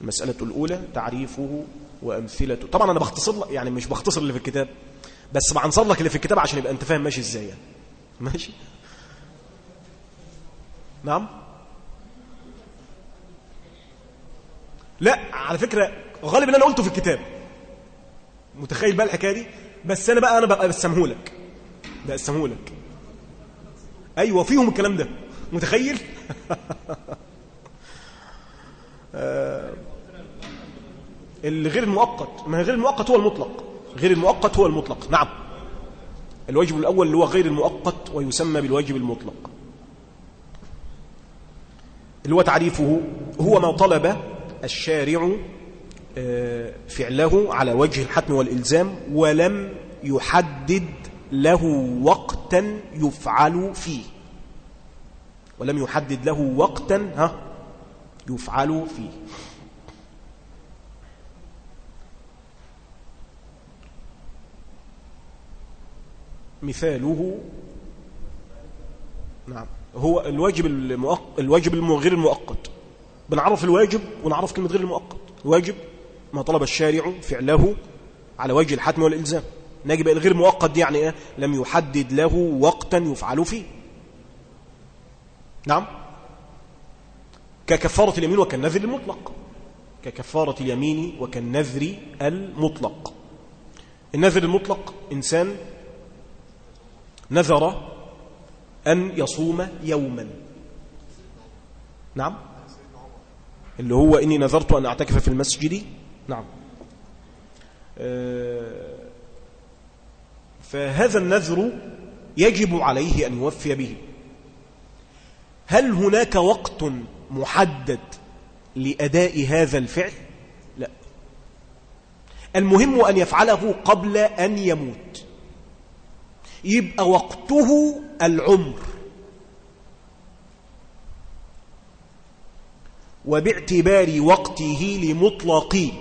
المسألة الأولى تعريفه وأمثلة. طبعا أنا بختصر لك يعني مش بختصر اللي في الكتاب بس بعنصر لك اللي في الكتاب عشان يبقى أنت فاهم ماشي إزاي يعني. ماشي؟ نعم؟ لا على فكرة غالبا أنا قلته في الكتاب. متخيل بقى الحكاية دي؟ بس أنا بقى أنا بقى بسمهولك بقسمهولك أيوة فيهم الكلام ده. متخيل؟ آه، الغير المؤقت ما غير المؤقت هو المطلق. غير المؤقت هو المطلق. نعم. الواجب الأول اللي هو غير المؤقت ويسمى بالواجب المطلق. اللي هو تعريفه هو ما طلب الشارع آه، فعله على وجه الحتم والإلزام ولم يحدد له وقتا يفعل فيه. ولم يحدد له وقتا ها يفعل فيه. مثاله. نعم. هو الواجب المؤقت الواجب غير المؤقت. بنعرف الواجب ونعرف كلمة غير المؤقت. الواجب ما طلب الشارع فعله على وجه الحتم والإلزام. نجي بقى الغير مؤقت دي يعني إيه؟ لم يحدد له وقتا يفعل فيه. نعم. ككفارة اليمين وكالنذر المطلق. ككفارة اليمين وكالنذر المطلق. النذر المطلق إنسان نذر أن يصوم يوما. نعم. اللي هو إني نذرت أن أعتكف في المسجد. نعم. آه، فهذا النذر يجب عليه أن يوفي به. هل هناك وقت محدد لأداء هذا الفعل؟ لا. المهم أن يفعله قبل أن يموت. يبقى وقته العمر. وباعتبار وقته لمطلق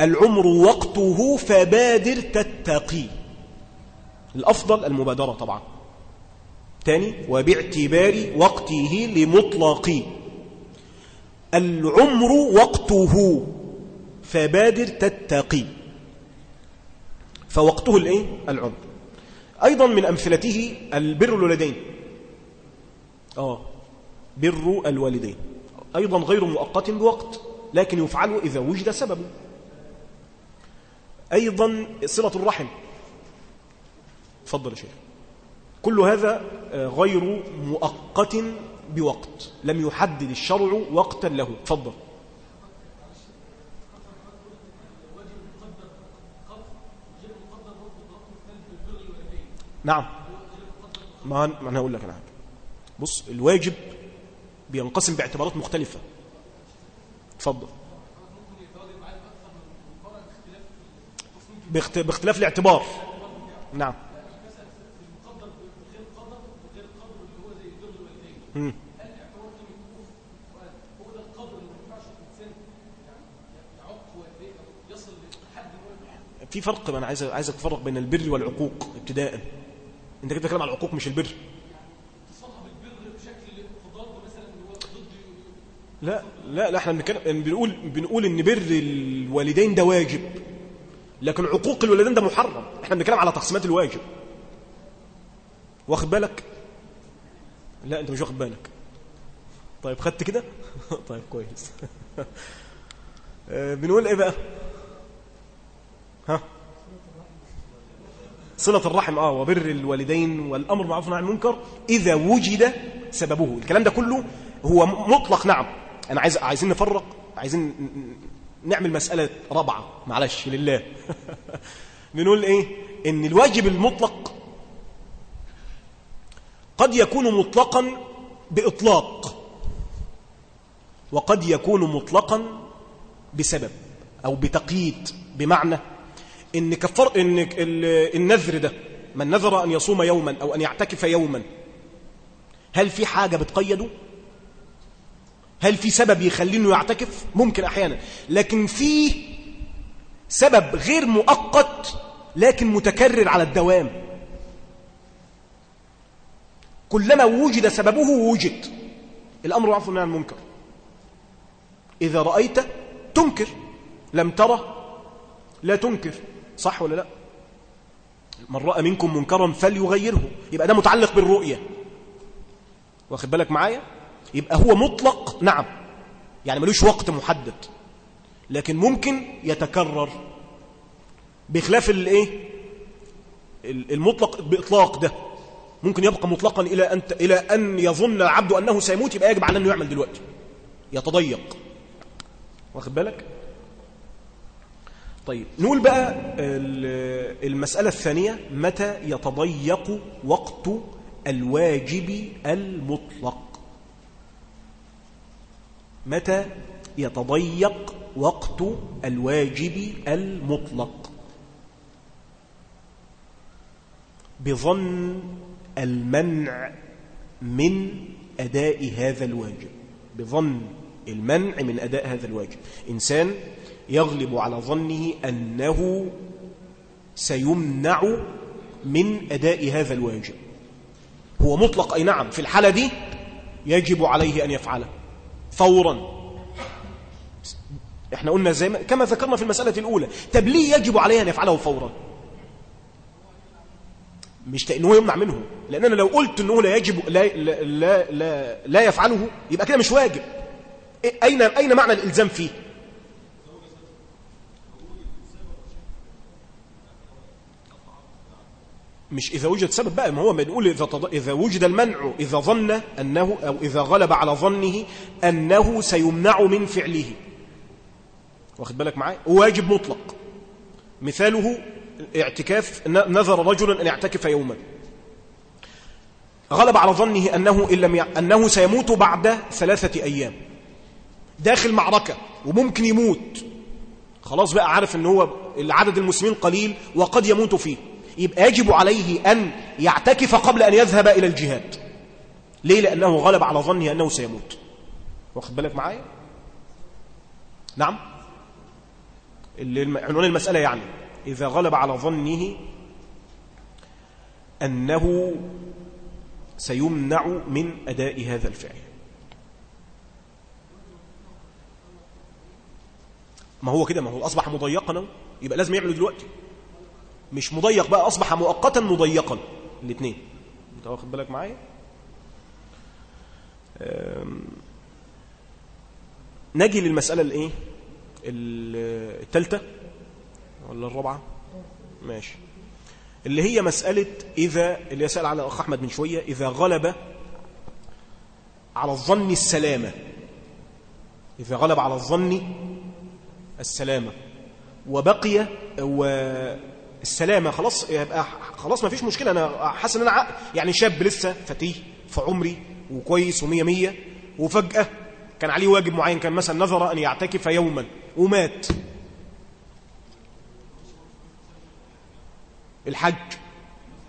العمر وقته فبادر تتقي. الأفضل المبادرة طبعا. تاني وباعتبار وقته لمطلق العمر وقته فبادر تتقي. فوقته الإيه؟ العمر. أيضا من أمثلته البر الوالدين آه بر الوالدين. أيضا غير مؤقت بوقت لكن يفعل إذا وجد سبب أيضا صلة الرحم. تفضل يا شيخ. كل هذا آه، غير مؤقت بوقت. لم يحدد الشرع وقتا له. تفضل. نعم. ما أنا هقول لك أنا. حاجة بص الواجب بينقسم باعتبارات مختلفة. اتفضل. باخت- باختلاف الاعتبار. نعم. مم. في فرق أنا عايز عايزك تفرق بين البر والعقوق ابتداء. انت كده بتتكلم على العقوق مش البر. لا لا لا إحنا بنتكلم بنقول بنقول إن بر الوالدين ده واجب لكن عقوق الوالدين ده محرم. إحنا بنتكلم على تقسيمات الواجب. واخد بالك؟ لا انت مش واخد بالك. طيب خدت كده؟ طيب كويس. آه، بنقول إيه بقى؟ ها؟ صلة الرحم آه وبر الوالدين والأمر بالمعروف والنهي عن المنكر إذا وجد سببه. الكلام ده كله هو مطلق نعم. أنا عايز عايزين نفرق عايزين نعمل مسألة رابعة. معلش لله. بنقول إيه؟ إن الواجب المطلق قد يكون مطلقا بإطلاق وقد يكون مطلقا بسبب أو بتقييد بمعنى إن كفر إن ال- النذر ده من نذر أن يصوم يوما أو أن يعتكف يوما هل في حاجة بتقيده؟ هل في سبب يخليه إنه يعتكف؟ ممكن أحيانا لكن في سبب غير مؤقت لكن متكرر على الدوام كلما وجد سببه وجد الأمر معروف والنهي عن المنكر إذا رأيت تنكر لم ترى لا تنكر صح ولا لا؟ من رأى منكم منكرا فليغيره. يبقى ده متعلق بالرؤية. واخد بالك معايا؟ يبقى هو مطلق نعم. يعني ملوش وقت محدد. لكن ممكن يتكرر بخلاف الايه المطلق بإطلاق ده. ممكن يبقى مطلقا إلى أن إلى أن يظن العبد أنه سيموت يبقى يجب على أنه يعمل دلوقتي. يتضيق. واخد بالك؟ طيب نقول بقى المسألة الثانية متى يتضيق وقت الواجب المطلق؟ متى يتضيق وقت الواجب المطلق؟ بظن المنع من أداء هذا الواجب بظن المنع من أداء هذا الواجب. إنسان يغلب على ظنه أنه سيمنع من أداء هذا الواجب. هو مطلق أي نعم في الحالة دي يجب عليه أن يفعله فورا. إحنا قلنا زي ما كما ذكرنا في المسألة الأولى طب ليه يجب عليه أن يفعله فورا؟ مش لأنه يمنع منه لأن أنا لو قلت أنه لا يجب لا, لا, لا, لا, يفعله يبقى كده مش واجب. أين, أين معنى الإلزام فيه؟ مش إذا وجد سبب بقى ما هو بنقول إذا, تض... إذا وجد المنع إذا ظن أنه أو إذا غلب على ظنه أنه سيمنع من فعله. واخد بالك معايا؟ واجب مطلق. مثاله اعتكاف نذر رجل أن يعتكف يوما. غلب على ظنه أنه, إن لم ي... أنه سيموت بعد ثلاثة أيام. داخل معركة وممكن يموت. خلاص بقى عارف أنه هو العدد المسلمين قليل وقد يموت فيه. يبقى يجب عليه أن يعتكف قبل أن يذهب إلى الجهاد. ليه؟ لأنه غلب على ظنه أنه سيموت. واخد بالك معايا؟ نعم. عنوان المسألة يعني إذا غلب على ظنه أنه سيمنع من أداء هذا الفعل. ما هو كده؟ ما هو أصبح مضيقا. يبقى لازم يعمله دلوقتي. مش مضيق بقى أصبح مؤقتا مضيقا. الاثنين أنت واخد بالك معايا؟ نجي للمسألة الإيه؟ الثالثة ولا الرابعة؟ ماشي. اللي هي مسألة إذا اللي يسأل على أخ أحمد من شوية إذا غلب على الظن السلامة. إذا غلب على الظن السلامة. وبقي والسلامة خلاص يبقى خلاص ما فيش مشكلة. أنا حاسس أن أنا يعني شاب لسه فتيه في عمري وكويس ومية مية. وفجأة كان عليه واجب معين كان مثلا نذر أن يعتكف يوما ومات. الحج.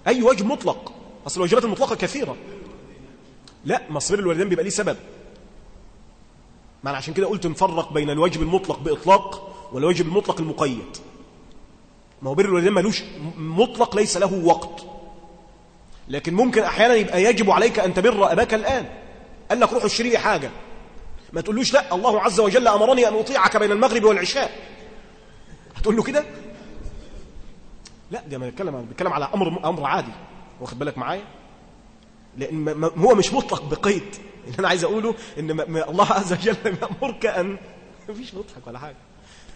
أي واجب مطلق. أصل الواجبات المطلقة كثيرة. لا مصير الوالدين بيبقى ليه سبب. أنا عشان كده قلت نفرق بين الواجب المطلق بإطلاق والواجب المطلق المقيد. ما هو بر الوالدين ملوش مطلق ليس له وقت. لكن ممكن أحيانا يبقى يجب عليك أن تبر أباك الآن. قال لك روح اشتري لي حاجة. ما تقولوش لا الله عز وجل أمرني أن أطيعك بين المغرب والعشاء. هتقول له كده؟ لا ده ما بيتكلم بيتكلم على أمر أمر عادي. واخد بالك معايا؟ لأن هو مش مطلق بقيد. اللي أنا عايز أقوله إن الله عز وجل يامرك ان مفيش مضحك ولا حاجة.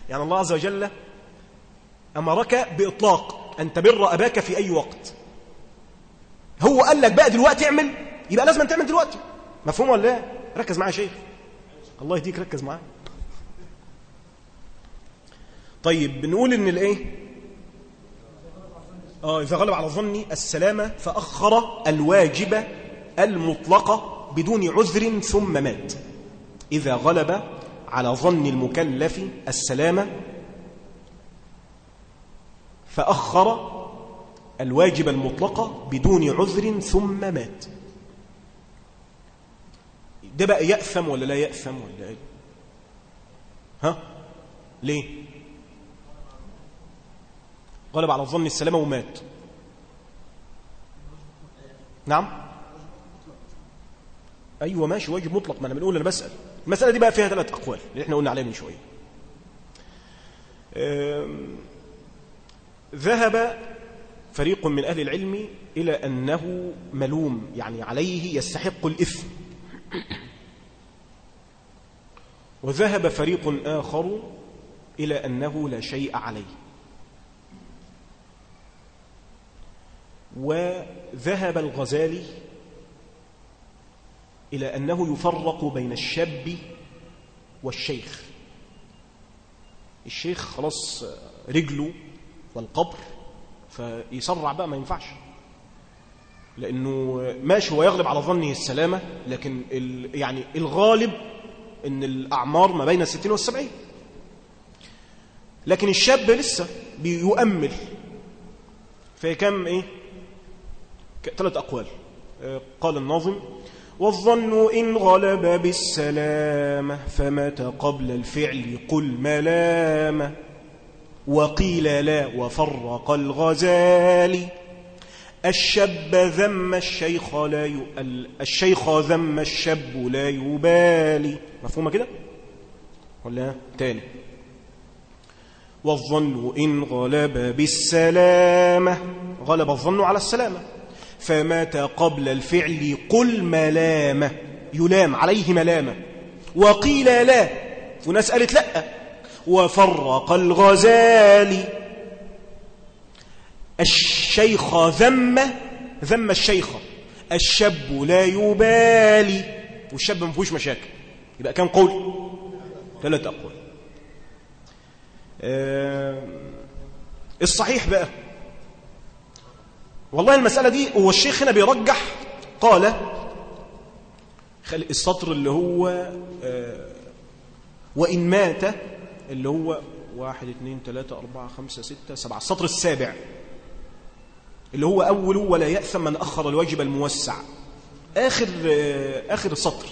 يعني الله عز وجل أمرك بإطلاق أن تبر أباك في أي وقت. هو قال لك بقى دلوقتي اعمل يبقى لازم تعمل دلوقتي. مفهوم ولا لا؟ ركز معايا يا شيخ. الله يهديك ركز معايا. طيب بنقول إن الإيه؟ آه إذا غلب على ظني السلامة فأخر الواجب المطلقة بدون عذر ثم مات. إذا غلب على ظن المكلف السلامة فأخر الواجب المطلقة بدون عذر ثم مات. ده بقى يأثم ولا لا يأثم ولا إيه؟ ها؟ ليه؟ غلب على الظن السلامة ومات. نعم؟ أيوة ماشي واجب مطلق ما أنا بنقول أنا بسأل. المسألة دي بقى فيها ثلاث أقوال اللي إحنا قلنا عليها من شوية. ذهب فريق من أهل العلم إلى أنه ملوم يعني عليه يستحق الإثم. وذهب فريق آخر إلى أنه لا شيء عليه. وذهب الغزالي إلى أنه يفرق بين الشاب والشيخ. الشيخ خلاص رجله والقبر. فيسرع بقى ما ينفعش. لأنه ماشي هو يغلب على ظنه السلامة لكن يعني الغالب أن الأعمار ما بين الستين والسبعين. لكن الشاب لسه بيؤمل. فكم إيه؟ ثلاث أقوال. قال الناظم والظن إن غلب بالسلامة فمات قبل الفعل قل ملامة. وقيل لا وفرق الغزال. الشاب ذم الشيخ لا ي... الشيخ ذم الشاب لا يبالي مفهومة كده؟ ولا تاني؟ والظن إن غلب بالسلامة. غلب الظن على السلامة. فمات قبل الفعل قل ملامة. يلام عليه ملامة. وقيل لا وناس قالت لا. وفرق الغزال. الشيخ ذم ذم الشيخ. الشاب لا يبالي. والشاب ما فيهوش مشاكل. يبقى كم قول. ثلاث أقوال. أه الصحيح بقى. والله المسألة دي هو الشيخ هنا بيرجح قال السطر اللي هو أه وإن مات اللي هو واحد اثنين ثلاثة أربعة خمسة ستة سبعة. السطر السابع. اللي هو أول ولا يأثم من أخر الواجب الموسع. آخر, آخر سطر.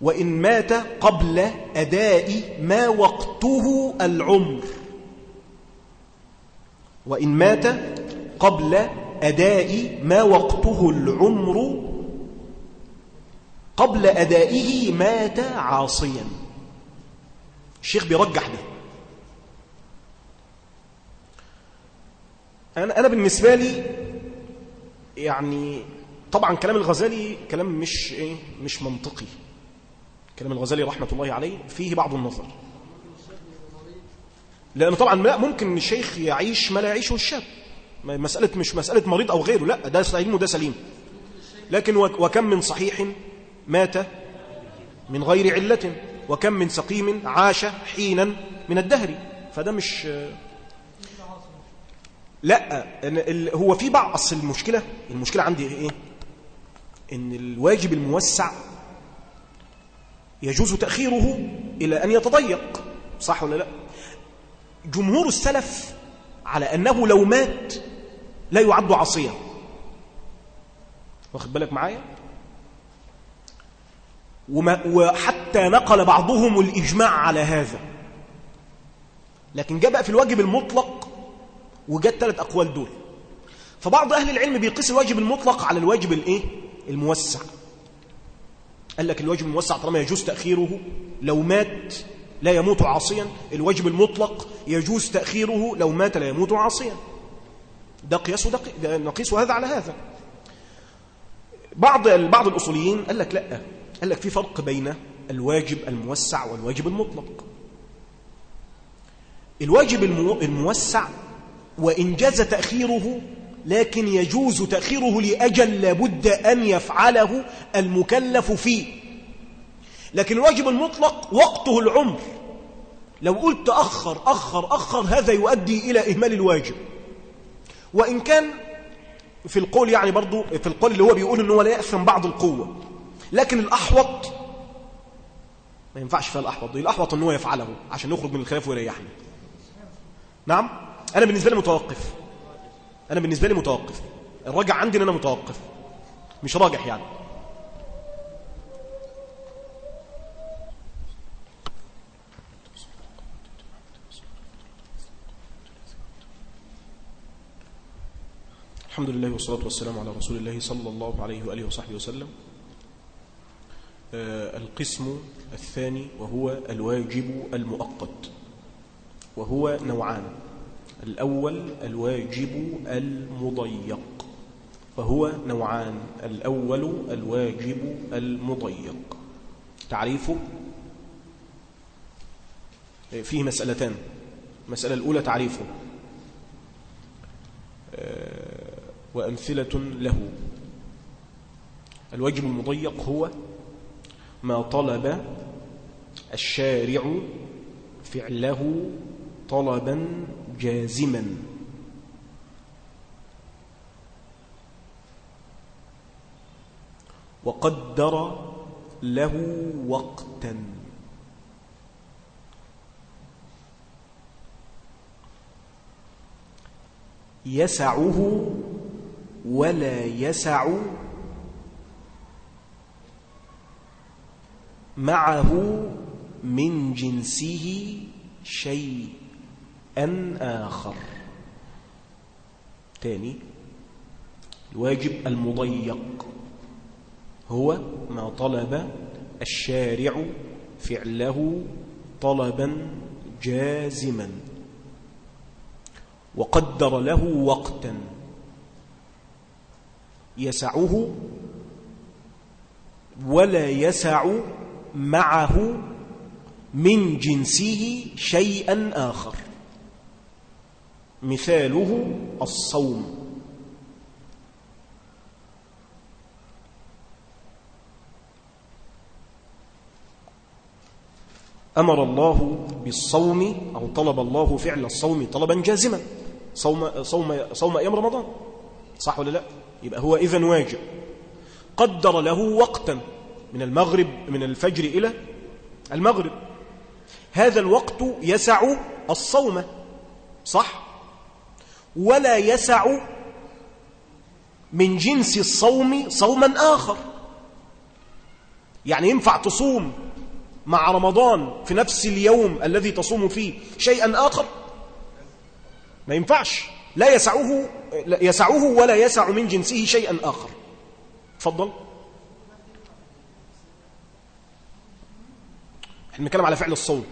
وإن مات قبل أداء ما وقته العمر. وإن مات قبل أداء ما وقته العمر. قبل أدائه مات عاصيا. الشيخ بيرجح ده. أنا, أنا بالنسبة لي يعني طبعا كلام الغزالي كلام مش إيه مش منطقي. كلام الغزالي رحمة الله عليه فيه بعض النظر. لأنه طبعا لا ممكن الشيخ يعيش ما لا يعيشه الشاب. مسألة مش مسألة مريض أو غيره لا ده سليم وده سليم. لكن وكم من صحيح مات من غير علة. وكم من سقيم عاش حينا من الدهر. فده مش لا هو في بعض أصل المشكلة. المشكلة عندي إيه؟ إن الواجب الموسع يجوز تأخيره إلى أن يتضيق. صح ولا لا؟ جمهور السلف على أنه لو مات لا يعد عصيا. واخد بالك معايا؟ وما وحتى نقل بعضهم الإجماع على هذا. لكن جاء بقى في الواجب المطلق وجاء ثلاث أقوال دول. فبعض أهل العلم بيقيس الواجب المطلق على الواجب الإيه؟ الموسع. قال لك الواجب الموسع طالما يجوز تأخيره لو مات لا يموت عاصيا. الواجب المطلق يجوز تأخيره لو مات لا يموت عاصيا. ده قياس ده نقيس هذا على هذا. بعض بعض الأصوليين قال لك لا. قال لك في فرق بين الواجب الموسع والواجب المطلق. الواجب الموسع وإن جاز تأخيره لكن يجوز تأخيره لأجل لابد أن يفعله المكلف فيه. لكن الواجب المطلق وقته العمر. لو قلت أخر أخر أخر هذا يؤدي إلى إهمال الواجب. وإن كان في القول يعني برضو في القول اللي هو بيقول أنه لا يأثم بعض القوة. لكن الأحوط ما ينفعش فيها الأحوط دي. الأحوط أنه يفعله عشان يخرج من الخلاف ويريحنا نعم؟ أنا بالنسبة لي متوقف. أنا بالنسبة لي متوقف. الراجع عندي أن أنا متوقف. مش راجح يعني. الحمد لله والصلاة والسلام على رسول الله صلى الله عليه وآله وصحبه وسلم. القسم الثاني وهو الواجب المؤقت وهو نوعان. الأول الواجب المضيق فهو نوعان. الأول الواجب المضيق. تعريفه؟ فيه مسألتان. المسألة الأولى تعريفه. وأمثلة له. الواجب المضيق هو ما طلب الشارع فعله طلبا جازما. وقدر له وقتا. يسعه ولا يسع معه من جنسه شيئا آخر. تاني الواجب المضيق هو ما طلب الشارع فعله طلبا جازما وقدر له وقتا يسعه ولا يسع معه من جنسه شيئا آخر. مثاله الصوم. أمر الله بالصوم أو طلب الله فعل الصوم طلبا جازما. صوم, صوم, صوم أيام رمضان. صح ولا لا؟ يبقى هو إذن واجب. قدر له وقتا. من المغرب من الفجر إلى المغرب. هذا الوقت يسع الصوم صح؟ ولا يسع من جنس الصوم صوما آخر. يعني ينفع تصوم مع رمضان في نفس اليوم الذي تصوم فيه شيئا آخر؟ ما ينفعش. لا يسعه, يسعه ولا يسع من جنسه شيئا آخر. تفضل. إحنا بنتكلم على فعل الصوم.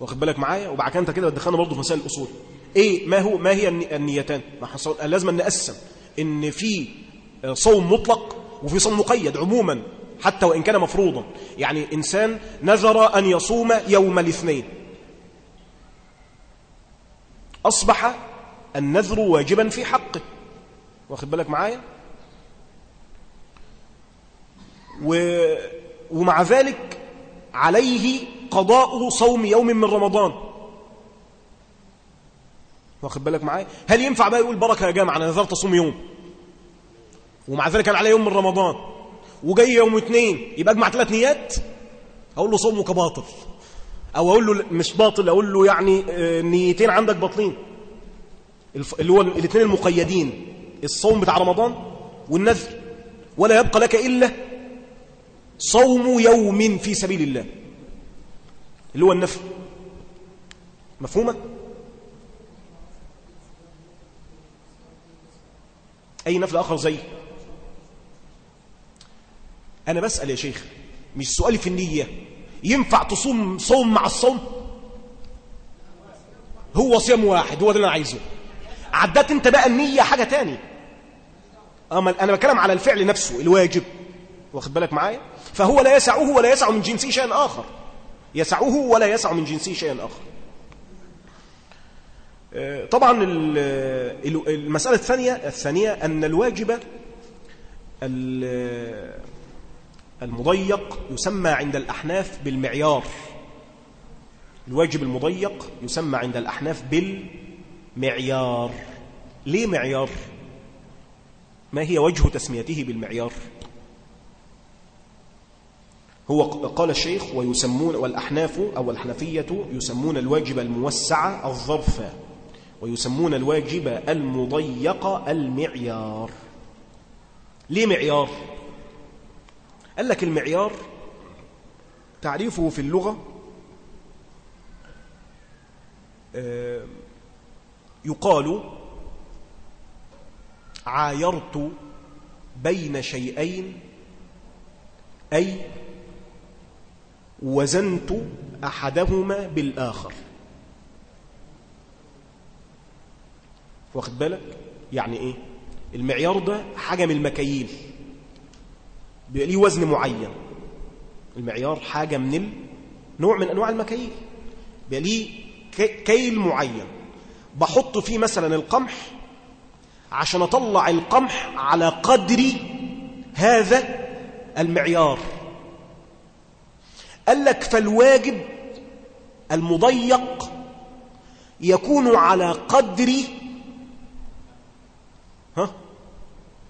واخد بالك معايا؟ وبعد كده انت كده دخلنا برضه في مسائل الأصول. إيه؟ ما هو ما هي النيتان؟ ما لازم نقسم. إن في صوم مطلق وفي صوم مقيد عموما حتى وإن كان مفروضا. يعني إنسان نذر أن يصوم يوم الاثنين. أصبح النذر واجبا في حقه. واخد بالك معايا؟ و... ومع ذلك عليه قضاء صوم يوم من رمضان. واخد بالك معايا؟ هل ينفع بقى يقول بركة يا جماعة أنا نذرت اصوم يوم. ومع ذلك كان عليه يوم من رمضان. وجاي يوم اثنين يبقى أجمع ثلاث نيات؟ أقول له صومك باطل أو أقول له مش باطل أقول له يعني نيتين عندك باطلين. اللي هو الاثنين المقيدين الصوم بتاع رمضان والنذر. ولا يبقى لك إلا صوم يوم في سبيل الله. اللي هو النفل. مفهومة؟ أي نفل آخر زي؟ أنا بسأل يا شيخ مش سؤالي في النية. ينفع تصوم صوم مع الصوم؟ هو صيام واحد هو ده اللي أنا عايزه. عدات أنت بقى النية حاجة تاني. أنا بتكلم على الفعل نفسه الواجب. واخد بالك معايا؟ فهو لا يسعه ولا يسع من جنسه شيئا آخر يسعه ولا يسع من جنسه شيئا آخر طبعا المسألة الثانية الثانية أن الواجب المضيق يسمى عند الأحناف بالمعيار الواجب المضيق يسمى عند الأحناف بالمعيار ليه معيار؟ ما هي وجه تسميته بالمعيار؟ هو قال الشيخ ويسمون والأحناف أو الحنفية يسمون الواجب الموسع الظرف ويسمون الواجب المضيق المعيار ليه معيار؟ قال لك المعيار تعريفه في اللغة يقال عايرت بين شيئين أي وزنت أحدهما بالآخر. واخد بالك؟ يعني إيه؟ المعيار ده حاجة من المكاييل. بيبقى ليه وزن معين. المعيار حاجة من ال... نوع من أنواع المكاييل. بقى ليه كي- كيل معين. بحط فيه مثلا القمح عشان أطلع القمح على قدر هذا المعيار. قال لك فالواجب المضيق يكون على قدر ها؟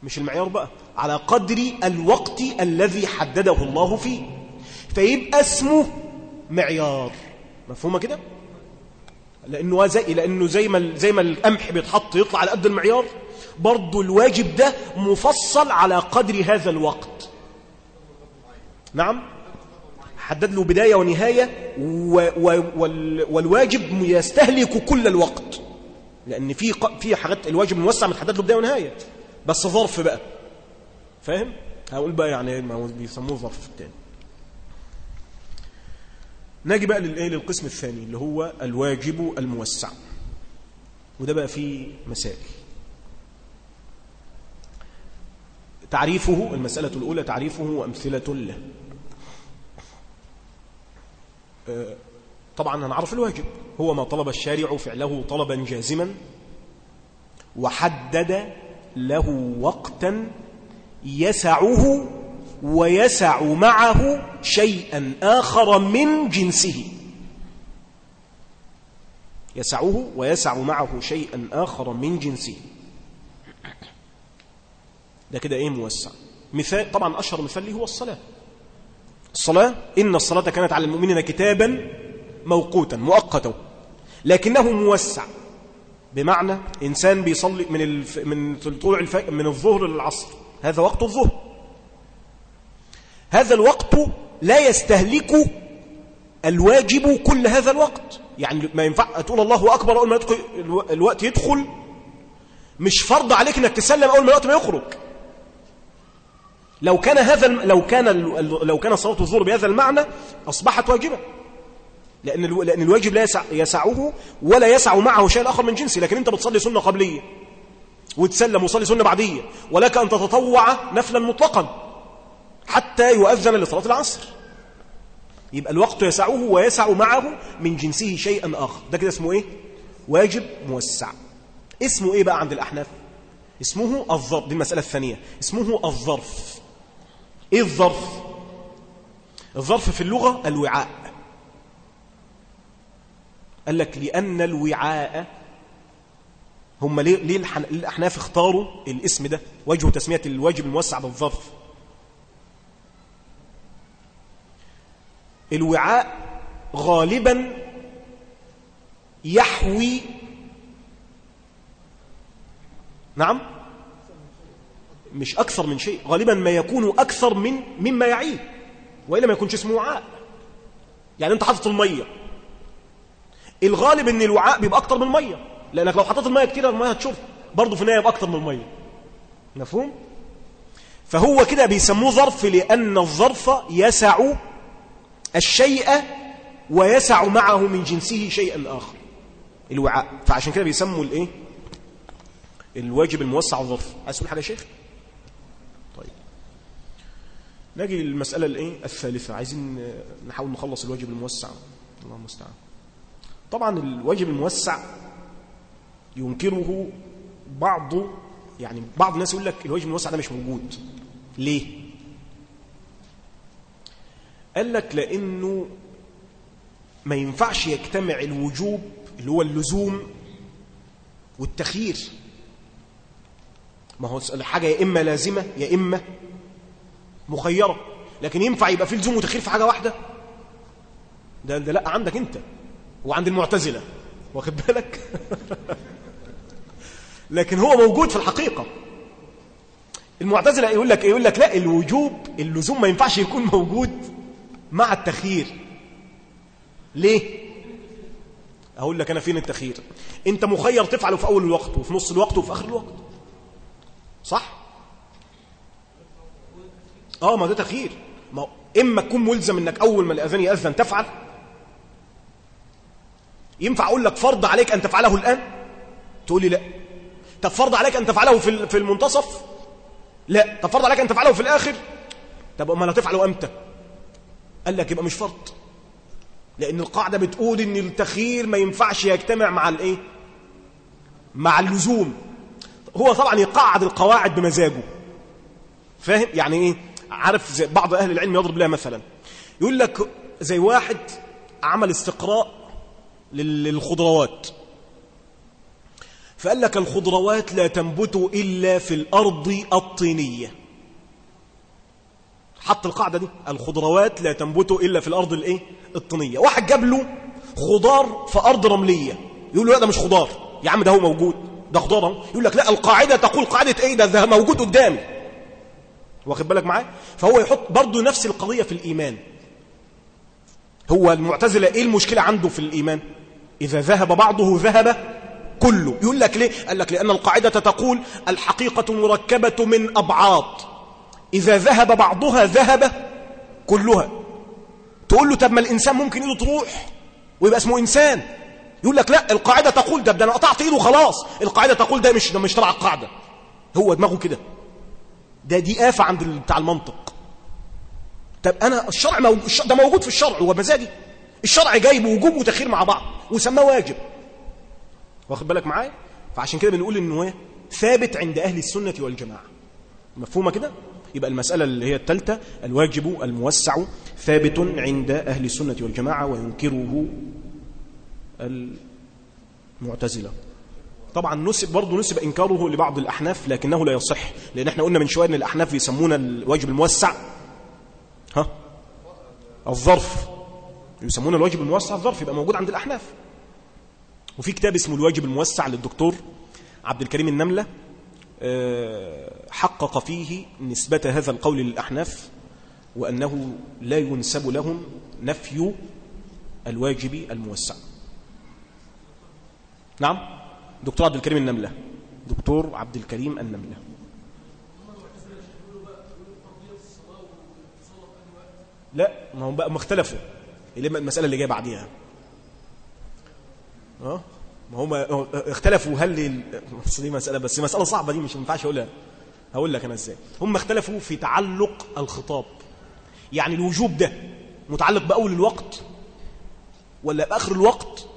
مش المعيار بقى. على قدر الوقت الذي حدده الله فيه. فيبقى اسمه معيار. مفهومة كده؟ لأنه زي لأنه زي ما زي ما القمح بيتحط يطلع على قد المعيار. برضه الواجب ده مفصل على قدر هذا الوقت. نعم؟ حدد له بداية ونهاية و و وال والواجب يستهلك كل الوقت. لأن في في حاجات الواجب موسع متحدد له بداية ونهاية. بس ظرف بقى. فاهم؟ هقول بقى يعني ما بيسموه ظرف التاني نجي بقى للإيه؟ للقسم الثاني اللي هو الواجب الموسع. وده بقى فيه مسائل. تعريفه المسألة الأولى تعريفه وأمثلة له. طبعا هنعرف الواجب. هو ما طلب الشارع فعله طلبا جازما وحدد له وقتا يسعه ويسع معه شيئا آخر من جنسه. يسعه ويسع معه شيئا آخر من جنسه. ده كده إيه موسع؟ مثال طبعا أشهر مثال هو الصلاة. الصلاه إن الصلاة كانت على المؤمنين كتابا موقوتا مؤقتا لكنه موسع. بمعنى إنسان بيصلي من الف... من طلوع الف... من الظهر للعصر. هذا وقت الظهر. هذا الوقت لا يستهلك الواجب كل هذا الوقت. يعني ما ينفع تقول الله أكبر أول ما يدخل ألو... الوقت يدخل مش فرض عليك إنك تسلم أول ما الوقت ما يخرج. لو كان هذا لو كان لو كان صلاة الظهر بهذا المعنى أصبحت واجبة. لأن لأن الواجب لا يسع يسعه ولا يسع معه شيء آخر من جنسه لكن أنت بتصلي سنة قبلية وتسلم وتصلي سنة بعدية ولك أن تتطوع نفلا مطلقا حتى يؤذن لصلاة العصر. يبقى الوقت يسعه ويسع معه من جنسه شيئا آخر. ده كده اسمه إيه؟ واجب موسع. اسمه إيه بقى عند الأحناف؟ اسمه الظرف. دي المسألة الثانية. اسمه الظرف. إيه الظرف؟ الظرف في اللغة الوعاء. قال لك لأن الوعاء هم ليه ليه الأحناف اختاروا الاسم ده؟ وجه تسمية الواجب الموسع بالظرف. الوعاء غالبا يحوي نعم؟ مش أكثر من شيء غالبا ما يكون أكثر من مما يعيه وإلا ما يكونش اسمه وعاء. يعني أنت حاطط المية. الغالب أن الوعاء بيبقى أكتر من المية لأنك لو حطيت المية كتير المية هتشرب برضه في النهاية يبقى من المية. مفهوم؟ فهو كده بيسموه ظرف لأن الظرف يسع الشيء ويسع معه من جنسه شيئا آخر. الوعاء. فعشان كده بيسموا الإيه؟ الواجب الموسع ظرف عايز تقول حاجة يا شيخ طيب نجي للمسألة الإيه؟ الثالثة. عايزين نحاول نخلص الواجب الموسع. الله المستعان طبعا الواجب الموسع ينكره بعض يعني بعض الناس يقول لك الواجب الموسع ده مش موجود. ليه؟ قال لك لأنه ما ينفعش يجتمع الوجوب اللي هو اللزوم والتخيير. ما هو الحاجة يا إما لازمة يا إما مخيرة. لكن ينفع يبقى في لزوم وتخيير في حاجة واحدة؟ ده, ده لا عندك أنت وعند المعتزلة. واخد بالك؟ لكن هو موجود في الحقيقة. المعتزلة يقول لك يقول لك لا الوجوب اللزوم ما ينفعش يكون موجود مع التخيير. ليه؟ أقول لك أنا فين التخيير. أنت مخير تفعله في أول الوقت وفي نص الوقت وفي آخر الوقت. صح؟ آه ما ده تخيير ما إما تكون ملزم إنك أول ما الأذان يأذن تفعل. ينفع أقول لك فرض عليك أن تفعله الآن؟ تقول لي لا. طب فرض عليك أن تفعله في في المنتصف؟ لا. طب فرض عليك أن تفعله في الآخر؟ طب أمال هتفعله أمتى؟ قال لك يبقى مش فرض. لأن القاعدة بتقول إن التخيير ما ينفعش يجتمع مع الإيه؟ مع اللزوم. هو طبعا يقعد القواعد بمزاجه. فاهم؟ يعني إيه؟ عارف زي بعض أهل العلم يضرب لها مثلا. يقول لك زي واحد عمل استقراء لل- للخضروات. فقال لك الخضروات لا تنبت إلا في الأرض الطينية. حط القاعدة دي. الخضروات لا تنبت إلا في الأرض الإيه؟ الطينية. واحد جاب له خضار في أرض رملية. يقول له لا ده مش خضار. يا عم ده هو موجود. ده خضار يقول لك لا القاعدة تقول قاعدة إيه؟ ده ده موجود قدامي. واخد بالك معايا؟ فهو يحط برضه نفس القضية في الإيمان. هو المعتزلة إيه المشكلة عنده في الإيمان؟ إذا ذهب بعضه ذهب كله. يقول لك ليه؟ قال لك لأن القاعدة تقول الحقيقة مركبة من أبعاض إذا ذهب بعضها ذهب كلها. تقول له طب ما الإنسان ممكن إيده تروح ويبقى اسمه إنسان. يقول لك لا القاعدة تقول ده ده أنا قطعت إيده خلاص. القاعدة تقول ده مش ده مش تبع القاعدة. هو دماغه كده. ده دي آفة عند بتاع المنطق. طب أنا الشرع موجود ده موجود في الشرع هو مزاجي. الشرع جايب وجوب وتخير مع بعض وسماه واجب. واخد بالك معايا؟ فعشان كده بنقول إنه إيه؟ ثابت عند أهل السنة والجماعة. مفهومة كده؟ يبقى المسألة اللي هي الثالثه الواجب الموسع ثابت عند أهل السنة والجماعة وينكره المعتزلة. طبعا نسب برضه نسب إنكاره لبعض الأحناف لكنه لا يصح لأن إحنا قلنا من شوية إن الأحناف يسمون الواجب الموسع. ها؟ الظرف. يسمون الواجب الموسع الظرف يبقى موجود عند الأحناف. وفي كتاب اسمه الواجب الموسع للدكتور عبد الكريم النملة آه، حقق فيه نسبة هذا القول للأحناف وأنه لا ينسب لهم نفي الواجب الموسع. نعم؟ دكتور عبد الكريم النملة. دكتور عبد الكريم النملة. لا ما هم بقى مختلفوا اللي المسألة اللي جاية بعديها. آه ما هم اختلفوا. هل دي مسألة بس مسألة صعبة دي مش ينفعش أقولها. هقول لك أنا إزاي. هم اختلفوا في تعلق الخطاب. يعني الوجوب ده متعلق بأول الوقت ولا بآخر الوقت؟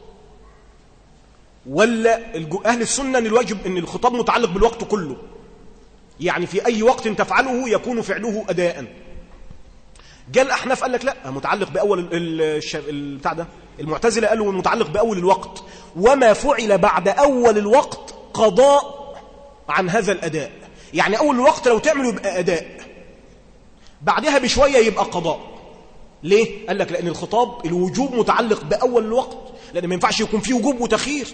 ولا أهل السنة أن الواجب أن الخطاب متعلق بالوقت كله. يعني في أي وقت تفعله يكون فعله أداءً. جاء الأحناف قال لك لا متعلق بأول بتاع ده المعتزلة قالوا متعلق بأول الوقت. وما فعل بعد أول الوقت قضاء عن هذا الأداء. يعني أول الوقت لو تعمله يبقى أداء. بعدها بشوية يبقى قضاء. ليه؟ قال لك لأن الخطاب الوجوب متعلق بأول الوقت. لأن ما ينفعش يكون فيه وجوب وتخيير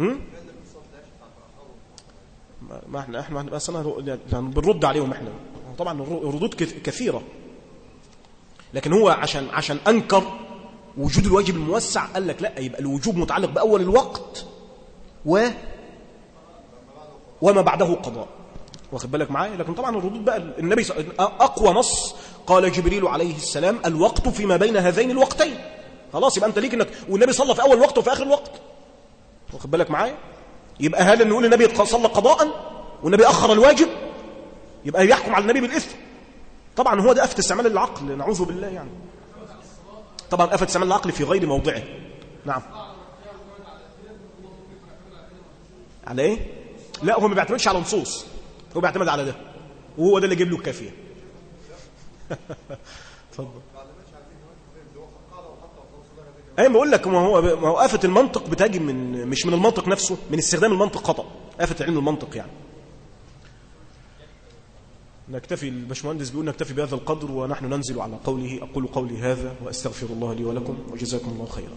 هم؟ ما- إحنا إحنا بس أنا بنرد عليهم إحنا. طبعا الردود كث- كثيرة. لكن هو عشان عشان أنكر وجود الواجب الموسع قال لك لا يبقى الوجوب متعلق بأول الوقت و وما بعده قضاء. واخد بالك معايا؟ لكن طبعا الردود بقى النبي أقوى نص قال جبريل عليه السلام الوقت فيما بين هذين الوقتين. خلاص يبقى أنت ليك انك والنبي صلى في أول وقت وفي آخر الوقت. واخد بالك معايا؟ يبقى هل نقول النبي صلى قضاء والنبي أخر الواجب يبقى يحكم على النبي بالإثم. طبعا هو ده أفت استعمال العقل نعوذ بالله يعني. طبعا أفت استعمال العقل في غير موضعه. نعم. على إيه؟ لا هو ما بيعتمدش على نصوص هو بيعتمد على ده وهو ده اللي جيب له الكافية. اتفضل أيوه بقول لك ما هو ما هو آفة المنطق بتجي من مش من المنطق نفسه من استخدام المنطق خطأ. آفة علم المنطق يعني. نكتفي الباشمهندس بيقول نكتفي بهذا القدر ونحن ننزل على قوله أقول قولي هذا وأستغفر الله لي ولكم وجزاكم الله خيرا.